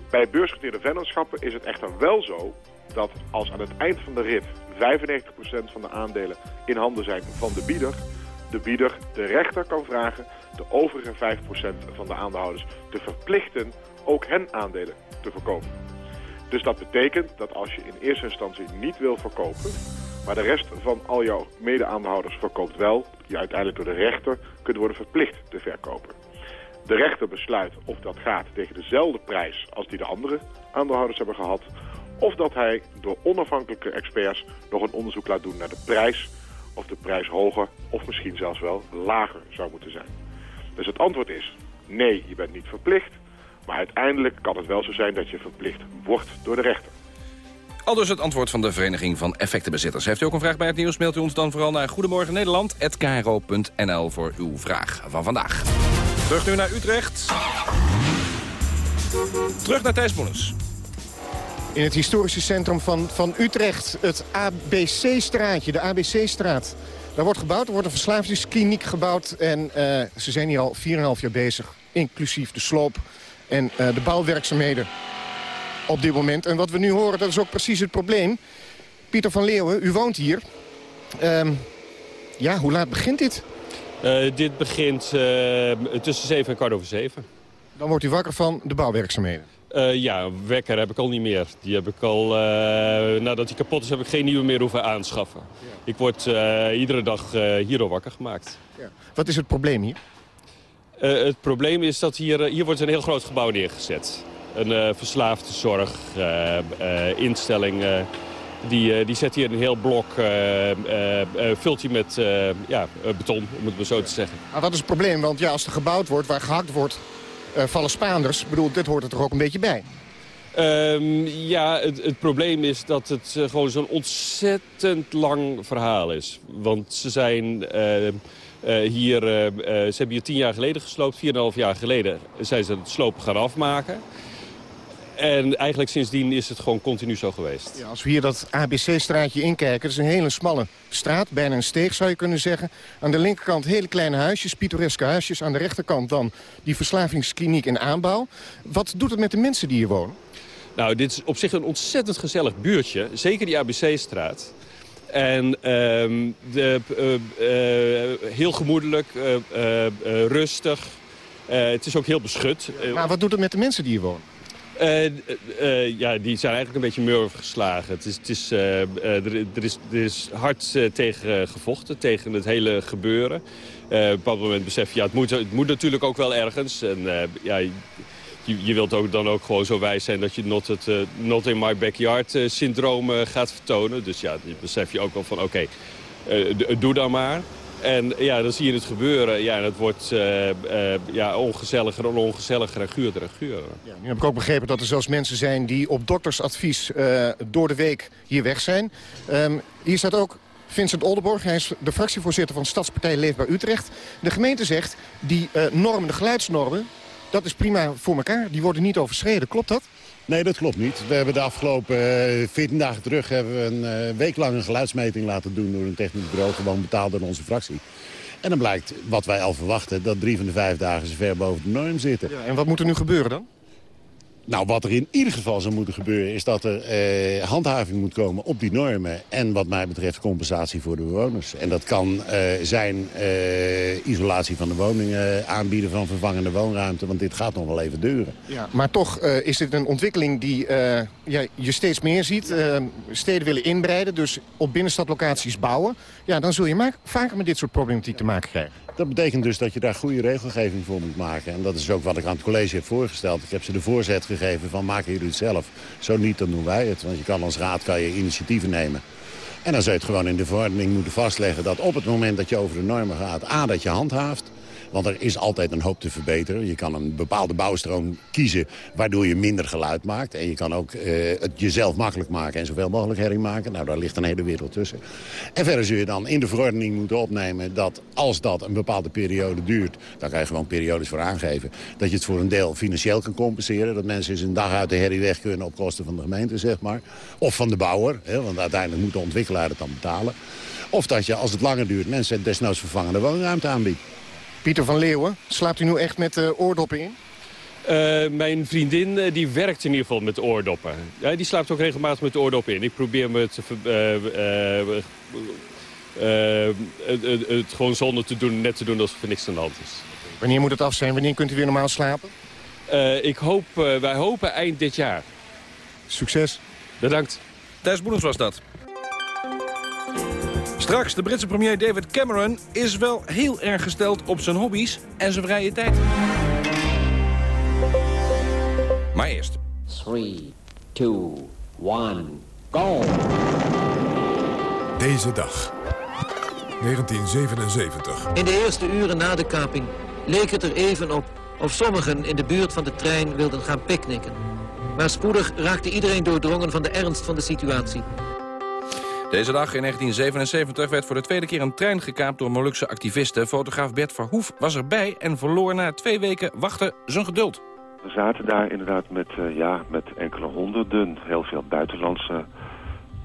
Bij beursgenoteerde vennootschappen is het echter wel zo dat als aan het eind van de rit 95% van de aandelen in handen zijn van de bieder, de bieder de rechter kan vragen de overige 5% van de aandeelhouders te verplichten ook hen aandelen te verkopen. Dus dat betekent dat als je in eerste instantie niet wil verkopen, maar de rest van al jouw mede-aandeelhouders verkoopt wel, je uiteindelijk door de rechter kunt worden verplicht te verkopen. De rechter besluit of dat gaat tegen dezelfde prijs als die de andere aandeelhouders hebben gehad, of dat hij door onafhankelijke experts nog een onderzoek laat doen naar de prijs, of de prijs hoger of misschien zelfs wel lager zou moeten zijn. Dus het antwoord is nee, je bent niet verplicht, maar uiteindelijk kan het wel zo zijn dat je verplicht wordt door de rechter. Al dus het antwoord van de Vereniging van Effectenbezitters. Heeft u ook een vraag bij het nieuws, mailt u ons dan vooral naar Goedemorgen Nederland@kro.nl voor uw vraag van vandaag. Terug nu naar Utrecht. Terug naar Thijs. In het historische centrum van, van Utrecht, het ABC-straatje, de ABC-straat. Daar wordt gebouwd, er wordt een verslavingskliniek gebouwd... en eh, ze zijn hier al 4,5 jaar bezig, inclusief de sloop en eh, de bouwwerkzaamheden op dit moment. En wat we nu horen, dat is ook precies het probleem. Pieter van Leeuwen, u woont hier. Ehm, ja, hoe laat begint dit? Eh, dit begint tussen 7 en kwart over 7. Dan wordt u wakker van de bouwwerkzaamheden. Eh, ja, wekker heb ik al niet meer. Die heb ik al, eh, nadat die kapot is, heb ik geen nieuwe meer hoeven aanschaffen. Ik word eh, iedere dag eh hierdoor wakker gemaakt. Wat is het probleem hier? Het probleem is dat hier, hier wordt een heel groot gebouw neergezet. Een verslaafde zorg, instelling. die, die zet hier een heel blok, vult hij met ja, beton, om het maar zo te zeggen. Maar wat is het probleem? Want ja, als er gebouwd wordt, waar gehakt wordt, vallen Spaanders. Ik bedoel, dit hoort er toch ook een beetje bij? Ehm, ja, het, het probleem is dat het eh, gewoon zo'n ontzettend lang verhaal is. Want ze zijn eh, eh, hier, eh, eh, ze hebben hier tien jaar geleden gesloopt. Vier en half jaar geleden zijn ze het slopen gaan afmaken. En eigenlijk sindsdien is het gewoon continu zo geweest. Ja, als we hier dat ABC-straatje inkijken, dat is een hele smalle straat. Bijna een steeg zou je kunnen zeggen. Aan de linkerkant hele kleine huisjes, pittoreske huisjes. Aan de rechterkant dan die verslavingskliniek in aanbouw. Wat doet het met de mensen die hier wonen? Nou, dit is op zich een ontzettend gezellig buurtje. Zeker die ABC-straat. En ehm, de, uh, uh, heel gemoedelijk, uh, rustig. het is ook heel beschut. maar wat doet het met de mensen die hier wonen? Ja, die zijn eigenlijk een beetje murf geslagen. Het is, het is, er, is, er is hard tegen gevochten, tegen het hele gebeuren. op een bepaald moment besef je, ja, het moet, het moet natuurlijk ook wel ergens. En ja, je, je, wilt ook dan ook gewoon zo wijs zijn dat je not, het, not in my backyard syndroom gaat vertonen. Dus ja, je besef je ook wel van oké, doe dan maar. En ja, dan zie je het gebeuren. Ja, en het wordt ja, ongezelliger en ongezelliger en guurder nu heb ik ook begrepen dat er zelfs mensen zijn die op doktersadvies door de week hier weg zijn. Um, hier staat ook Vincent Oldenborg. Hij is de fractievoorzitter van Stadspartij Leefbaar Utrecht. De gemeente zegt, die normen, de geluidsnormen... Dat is prima voor elkaar. Die worden niet overschreden. Klopt dat? Nee, dat klopt niet. We hebben de afgelopen 14 eh, dagen terug hebben we een uh, week lang een geluidsmeting laten doen door een technisch bureau, gewoon betaald door onze fractie. En dan blijkt, wat wij al verwachten, dat drie van de vijf dagen ze ver boven de norm zitten. Ja, en wat moet er nu gebeuren dan? Nou, wat er in ieder geval zou moeten gebeuren... is dat er eh, handhaving moet komen op die normen... en wat mij betreft compensatie voor de bewoners. En dat kan eh, zijn eh, isolatie van de woningen, aanbieden van vervangende woonruimte... want dit gaat nog wel even duren. Ja, maar toch eh, is dit een ontwikkeling die eh, je steeds meer ziet. Eh, steden willen inbreiden, dus op binnenstadlocaties bouwen. Ja, dan zul je vaker met dit soort problematiek te maken krijgen. Dat betekent dus dat je daar goede regelgeving voor moet maken. En dat is ook wat ik aan het college heb voorgesteld. Ik heb ze de voorzet gegeven van maken jullie het zelf. Zo niet, dan doen wij het. Want je kan als raad kan je initiatieven nemen. En dan zou je het gewoon in de verordening moeten vastleggen... dat op het moment dat je over de normen gaat... A, dat je handhaaft... Want er is altijd een hoop te verbeteren. Je kan een bepaalde bouwstroom kiezen waardoor je minder geluid maakt. En je kan ook uh, het jezelf makkelijk maken en zoveel mogelijk herrie maken. Nou, daar ligt een hele wereld tussen. En verder zul je dan in de verordening moeten opnemen dat als dat een bepaalde periode duurt... daar kan je gewoon periodes voor aangeven. Dat je het voor een deel financieel kan compenseren. Dat mensen eens een dag uit de herrie weg kunnen op kosten van de gemeente, zeg maar. Of van de bouwer, hè, want uiteindelijk moet de ontwikkelaar het dan betalen. Of dat je, als het langer duurt, mensen desnoods vervangende woonruimte aanbiedt. Pieter van Leeuwen, slaapt u nu echt met uh, oordoppen in? Uh, mijn vriendin uh, die werkt in ieder geval met oordoppen. Ja, die slaapt ook regelmatig met oordoppen in. Ik probeer me te, het, het gewoon zonder te doen, net te doen alsof er niks aan de hand is. Wanneer moet het af zijn? Wanneer kunt u weer normaal slapen? ik hoop, wij hopen eind dit jaar. Succes. Bedankt. Thijs Boenens was dat. Straks, de Britse premier David Cameron is wel heel erg gesteld op zijn hobby's en zijn vrije tijd. Maar eerst. 3, 2, 1, go! Deze dag. 1977. In de eerste uren na de kaping leek het er even op of sommigen in de buurt van de trein wilden gaan picknicken. Maar spoedig raakte iedereen doordrongen van de ernst van de situatie. Deze dag in 1977 werd voor de tweede keer een trein gekaapt door Molukse activisten. Fotograaf Bert Verhoef was erbij en verloor na twee weken wachten zijn geduld. We zaten daar inderdaad met, uh, ja, met enkele honderden, heel veel buitenlandse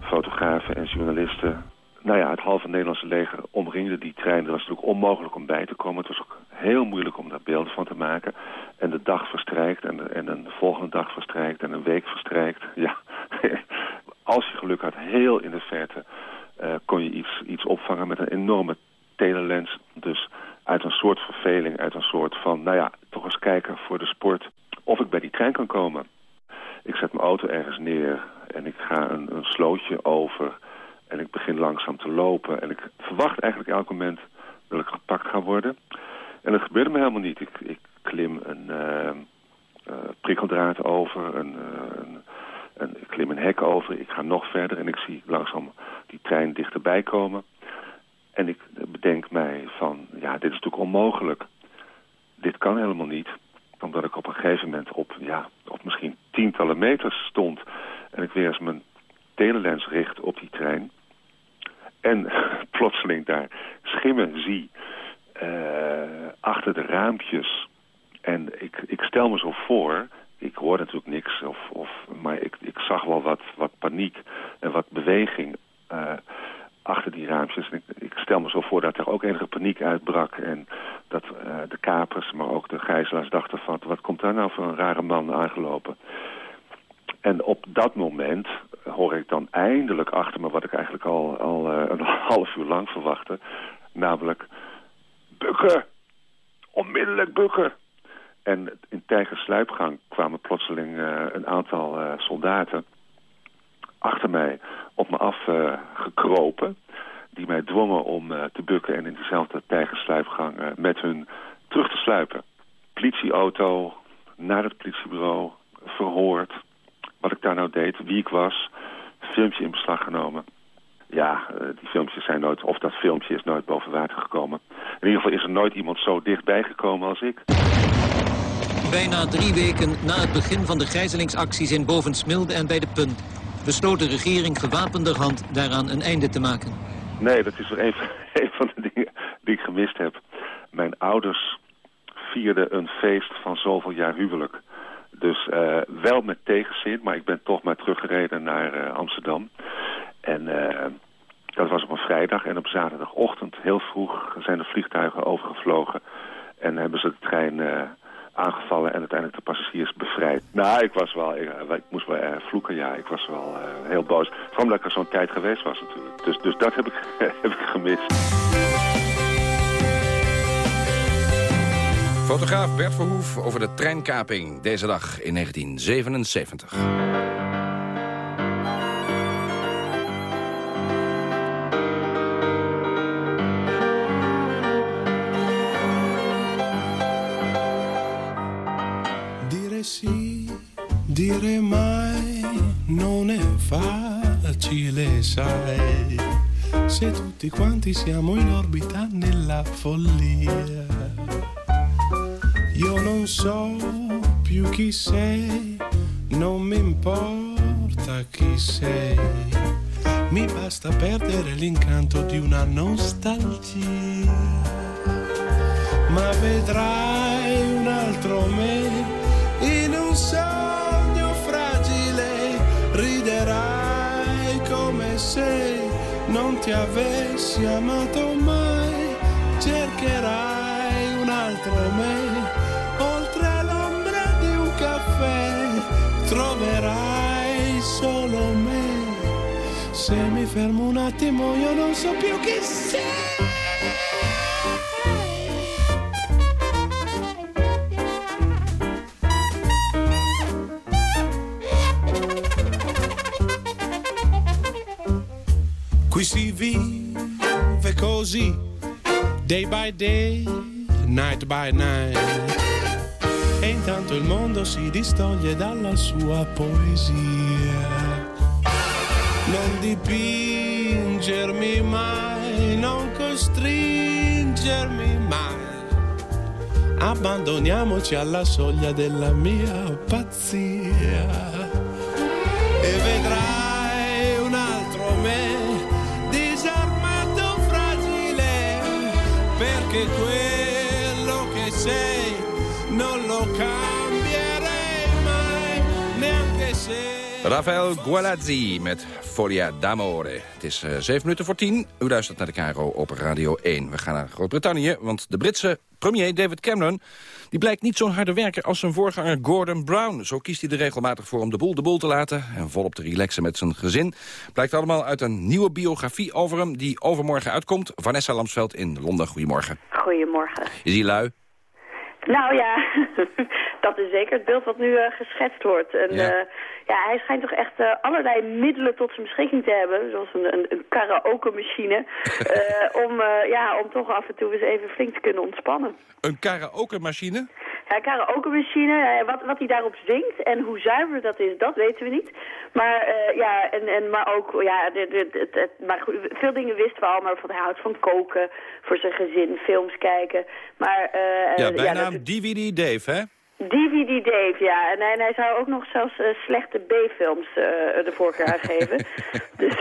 fotografen en journalisten. Nou ja, het halve Nederlandse leger omringde die trein. Het was natuurlijk onmogelijk om bij te komen. Het was ook heel moeilijk om daar beelden van te maken. En de dag verstrijkt en, en een volgende dag verstrijkt en een week verstrijkt. Ja, als je geluk had, heel in de verte uh, kon je iets, iets opvangen met een enorme telelens. Dus uit een soort verveling, uit een soort van, nou ja, toch eens kijken voor de sport of ik bij die trein kan komen. Ik zet mijn auto ergens neer en ik ga een, een slootje over en ik begin langzaam te lopen. En ik verwacht eigenlijk elk moment dat ik gepakt ga worden. En dat gebeurde me helemaal niet. Ik, ik klim een uh, uh, prikkeldraad over, een, een en ik klim een hek over, ik ga nog verder en ik zie langzaam die trein dichterbij komen. En ik bedenk mij van, ja, dit is natuurlijk onmogelijk. Dit kan helemaal niet, omdat ik op een gegeven moment op, ja, op misschien tientallen meters stond. En ik weer eens mijn telelens richt op die trein. En plotseling daar schimmen zie uh, achter de raampjes. En ik, ik stel me zo voor ik hoorde natuurlijk niks, of, of, maar ik, ik zag wel wat, wat paniek en wat beweging uh, achter die raampjes. Ik, ik, stel me zo voor dat er ook enige paniek uitbrak en dat uh, de kapers, maar ook de gijzelaars dachten van... wat komt daar nou voor een rare man aangelopen? En op dat moment hoor ik dan eindelijk achter me wat ik eigenlijk al, al uh, een half uur lang verwachtte. Namelijk, bukken! Onmiddellijk bukken! En in tijgersluipgang kwamen plotseling uh, een aantal uh, soldaten achter mij op me af uh, gekropen. Die mij dwongen om te bukken en in dezelfde tijgersluipgang met hun terug te sluipen. Politieauto, naar het politiebureau, verhoord. Wat ik daar nou deed, wie ik was, filmpje in beslag genomen. Ja, die filmpjes zijn nooit, of dat filmpje is nooit boven water gekomen. In ieder geval is er nooit iemand zo dichtbij gekomen als ik. Bijna drie weken na het begin van de gijzelingsacties in Bovensmilde en bij de Punt... besloot de regering gewapenderhand daaraan een einde te maken. Nee, dat is er een, een van de dingen die ik gemist heb. Mijn ouders vierden een feest van zoveel jaar huwelijk. Dus uh, wel met tegenzin, maar ik ben toch maar teruggereden naar uh, Amsterdam. En uh, dat was op een vrijdag en op zaterdagochtend heel vroeg zijn de vliegtuigen overgevlogen. En hebben ze de trein aangevallen en uiteindelijk de passagiers bevrijd. Nou, ik was wel, ik, ik moest wel erg vloeken, ja. Ik was wel uh, heel boos. Vooral omdat ik er zo'n tijd geweest was natuurlijk. Dus, dus dat heb ik, heb ik gemist. Fotograaf Bert Verhoef over de treinkaping deze dag in 1977. Sai, se tutti quanti siamo in orbita nella follia. Io non so più chi sei, non mi importa chi sei, mi basta perdere l'incanto di una nostalgia. Ma vedrai un altro me ti avessi amato mai cercherai un altro me. Oltre l'ombra di un caffè troverai solo me. Se mi fermo un attimo io non so più chi sei così, day by day, night by night. E intanto il mondo si distoglie dalla sua poesia. Non dipingermi mai, non costringermi mai. Abbandoniamoci alla soglia della mia pazzia. Quello che sei Rafael Gualazzi met Folia d'Amore. Het is uh, 7 minuten voor 10. U luistert naar de Caro op Radio 1. We gaan naar Groot-Brittannië, want de Britse premier David Cameron... die blijkt niet zo'n harde werker als zijn voorganger Gordon Brown. Zo kiest hij er regelmatig voor om de boel de boel te laten... en volop te relaxen met zijn gezin. Blijkt allemaal uit een nieuwe biografie over hem... die overmorgen uitkomt. Vanessa Lamsveld in Londen. Goedemorgen. Goedemorgen. Is hij lui? Nou ja, dat is zeker het beeld wat nu uh, geschetst wordt. En, ja. Uh, ja, hij schijnt toch echt uh, allerlei middelen tot zijn beschikking te hebben. Zoals een, een, een karaoke-machine. om, ja, om toch af en toe eens even flink te kunnen ontspannen. Een karaoke-machine? Ja, karaoke-machine. wat, wat hij daarop zingt en hoe zuiver dat is, dat weten we niet. Maar, ja, en, en, maar ook, ja, de, de, maar goed, veel dingen wisten we al. Maar hij houdt van koken voor zijn gezin, films kijken. Maar, ja, bijnaam ja, DVD Dave, hè? DVD Dave, ja. En hij, en hij zou ook nog zelfs eh, slechte B-films uh, de voorkeur aan geven. dus,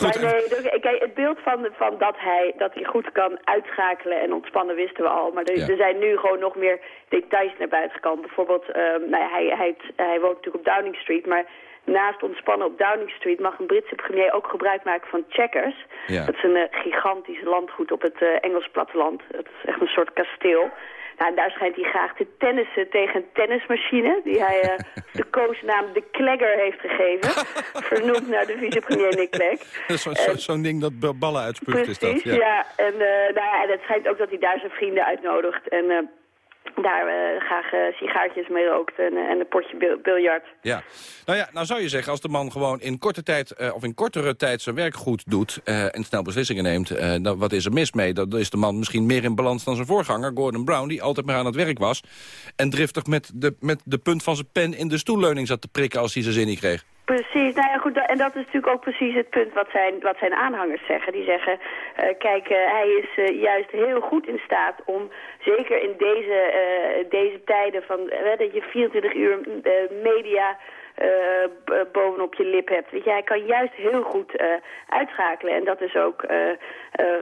maar nee, de, kijk, het beeld van, van dat, hij, dat hij goed kan uitschakelen en ontspannen wisten we al. Maar er, er zijn nu gewoon nog meer details naar buiten gekomen. Bijvoorbeeld, um, nou, hij, hij, hij woont natuurlijk op Downing Street, maar naast ontspannen op Downing Street mag een Britse premier ook gebruik maken van checkers. Ja. Dat is een gigantisch landgoed op het Engels platteland. Het is echt een soort kasteel. Nou, daar schijnt hij graag te tennissen tegen een tennismachine... die hij uh, de koosnaam de Klegger heeft gegeven. vernoemd naar de vicepremier Nick Clegg. Zo'n zo, zo ding dat ballen uitspuugt is dat. Ja, ja en, nou ja, en het schijnt ook dat hij daar zijn vrienden uitnodigt... En, daar uh, graag uh, sigaartjes mee rookt en, uh, en een potje biljart. Ja, nou ja, nou zou je zeggen, als de man gewoon in korte tijd of in kortere tijd zijn werk goed doet en snel beslissingen neemt, dan wat is er mis mee? Dan is de man misschien meer in balans dan zijn voorganger, Gordon Brown, die altijd maar aan het werk was en driftig met de, met de punt van zijn pen in de stoelleuning zat te prikken als hij zijn zin niet kreeg. Precies, nou ja goed, en dat is natuurlijk ook precies het punt wat zijn, wat zijn aanhangers zeggen. Die zeggen, uh, kijk, uh, hij is uh, juist heel goed in staat om, zeker in deze, deze tijden van, dat je 24 uur media bovenop je lip hebt. Weet je, hij kan juist heel goed uitschakelen en dat is ook,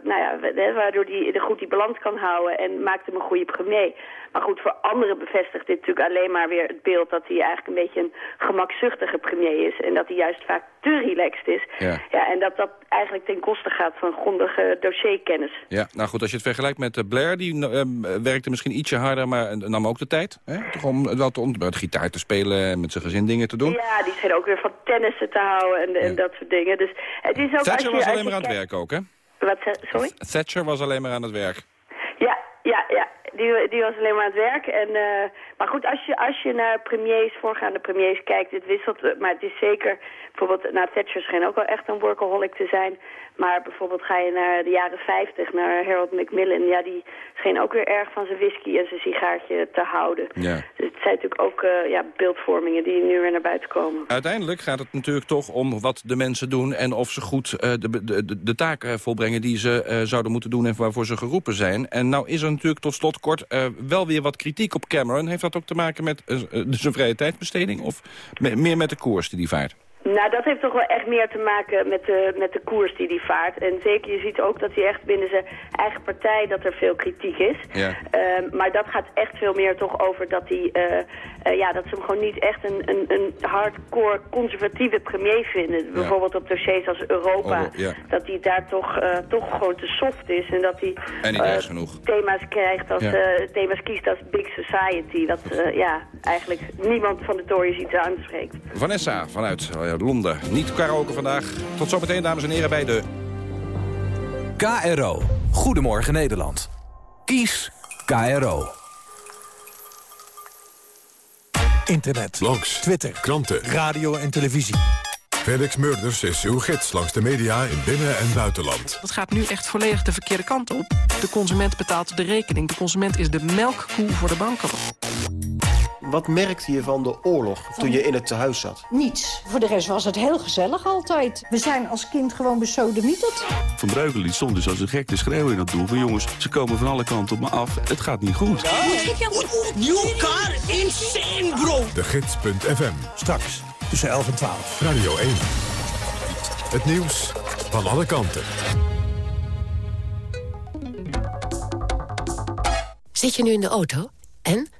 nou ja, waardoor hij goed die balans kan houden en maakt hem een goede premier. Maar goed, voor anderen bevestigt dit natuurlijk alleen maar weer het beeld... dat hij eigenlijk een beetje een gemakzuchtige premier is. En dat hij juist vaak te relaxed is. Ja. ja en dat dat eigenlijk ten koste gaat van grondige dossierkennis. Ja, nou goed, als je het vergelijkt met uh, Blair... die uh, werkte misschien ietsje harder, maar nam ook de tijd. Hè? Toch om wat om gitaar te spelen en met zijn gezin dingen te doen. Ja, die scheen ook weer van tennissen te houden en, ja. en dat soort dingen. Dus het is ook Thatcher als je, was alleen als maar aan het werk ook, hè? Wat, sorry? Thatcher was alleen maar aan het werk. Ja, ja, ja. Die, die was alleen maar aan het werk. En, uh, maar goed, als je, als je naar premiers, voorgaande premiers kijkt, het wisselt. Maar het is zeker, bijvoorbeeld, nou, Thatcher scheen ook wel echt een workaholic te zijn. Maar bijvoorbeeld ga je naar de jaren 50, naar Harold Macmillan. Ja, die scheen ook weer erg van zijn whisky en zijn sigaartje te houden. Ja. Dus het zijn natuurlijk ook uh, ja, beeldvormingen die nu weer naar buiten komen. Uiteindelijk gaat het natuurlijk toch om wat de mensen doen... en of ze goed uh, de, de, de, de taak volbrengen die ze zouden moeten doen... en waarvoor ze geroepen zijn. En nou is er natuurlijk tot slot kort wel weer wat kritiek op Cameron. Heeft dat ook te maken met zijn vrije tijdsbesteding... of meer met de koers die hij vaart? Nou, dat heeft toch wel echt meer te maken met de, met de koers die hij vaart. En zeker, je ziet ook dat hij echt binnen zijn eigen partij dat er veel kritiek is. Ja. Uh, maar dat gaat echt veel meer toch over dat hij, uh, uh, ja, dat ze hem gewoon niet echt een, een, een hardcore conservatieve premier vinden. Ja. Bijvoorbeeld op dossiers als Europa. Oh, ja. Dat hij daar toch, toch gewoon te soft is. En dat hij en niet genoeg. thema's krijgt als, thema's kiest als Big Society. Dat ja, eigenlijk niemand van de Tories iets aanspreekt. Vanessa vanuit Londen. Niet karaoke vandaag. Tot zometeen, dames en heren, bij de... KRO. Goedemorgen Nederland. Kies KRO. Internet, blogs, Twitter, kranten, radio en televisie. Felix Murders is uw gids langs de media in binnen- en buitenland. Dat gaat nu echt volledig de verkeerde kant op. De consument betaalt de rekening. De consument is de melkkoe voor de banken. Wat merkte je van de oorlog toen je in het tehuis zat? Niets. Voor de rest was het heel gezellig altijd. We zijn als kind gewoon besodemieterd. Van Breugel die stond dus als een gek te schreeuwen in dat doel. Van jongens, ze komen van alle kanten op me af. Het gaat niet goed. New car insane, bro. De Gids.fm. Straks tussen 11 en 12. Radio 1. Het nieuws van alle kanten. Zit je nu in de auto? En?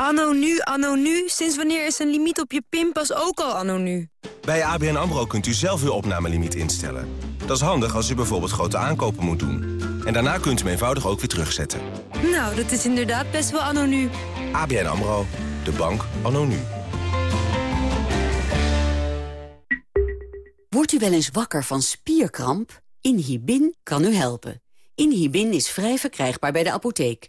Anno nu, anno nu. Sinds wanneer is een limiet op je pinpas ook al anno nu? Bij ABN AMRO kunt u zelf uw opnamelimiet instellen. Dat is handig als u bijvoorbeeld grote aankopen moet doen. En daarna kunt u hem eenvoudig ook weer terugzetten. Nou, dat is inderdaad best wel anno nu. ABN AMRO, de bank anno nu. Wordt u wel eens wakker van spierkramp? Inhibin kan u helpen. Inhibin is vrij verkrijgbaar bij de apotheek.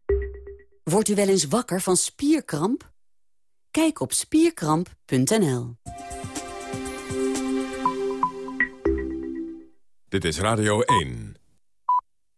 Wordt u wel eens wakker van spierkramp? Kijk op spierkramp.nl. Dit is Radio 1.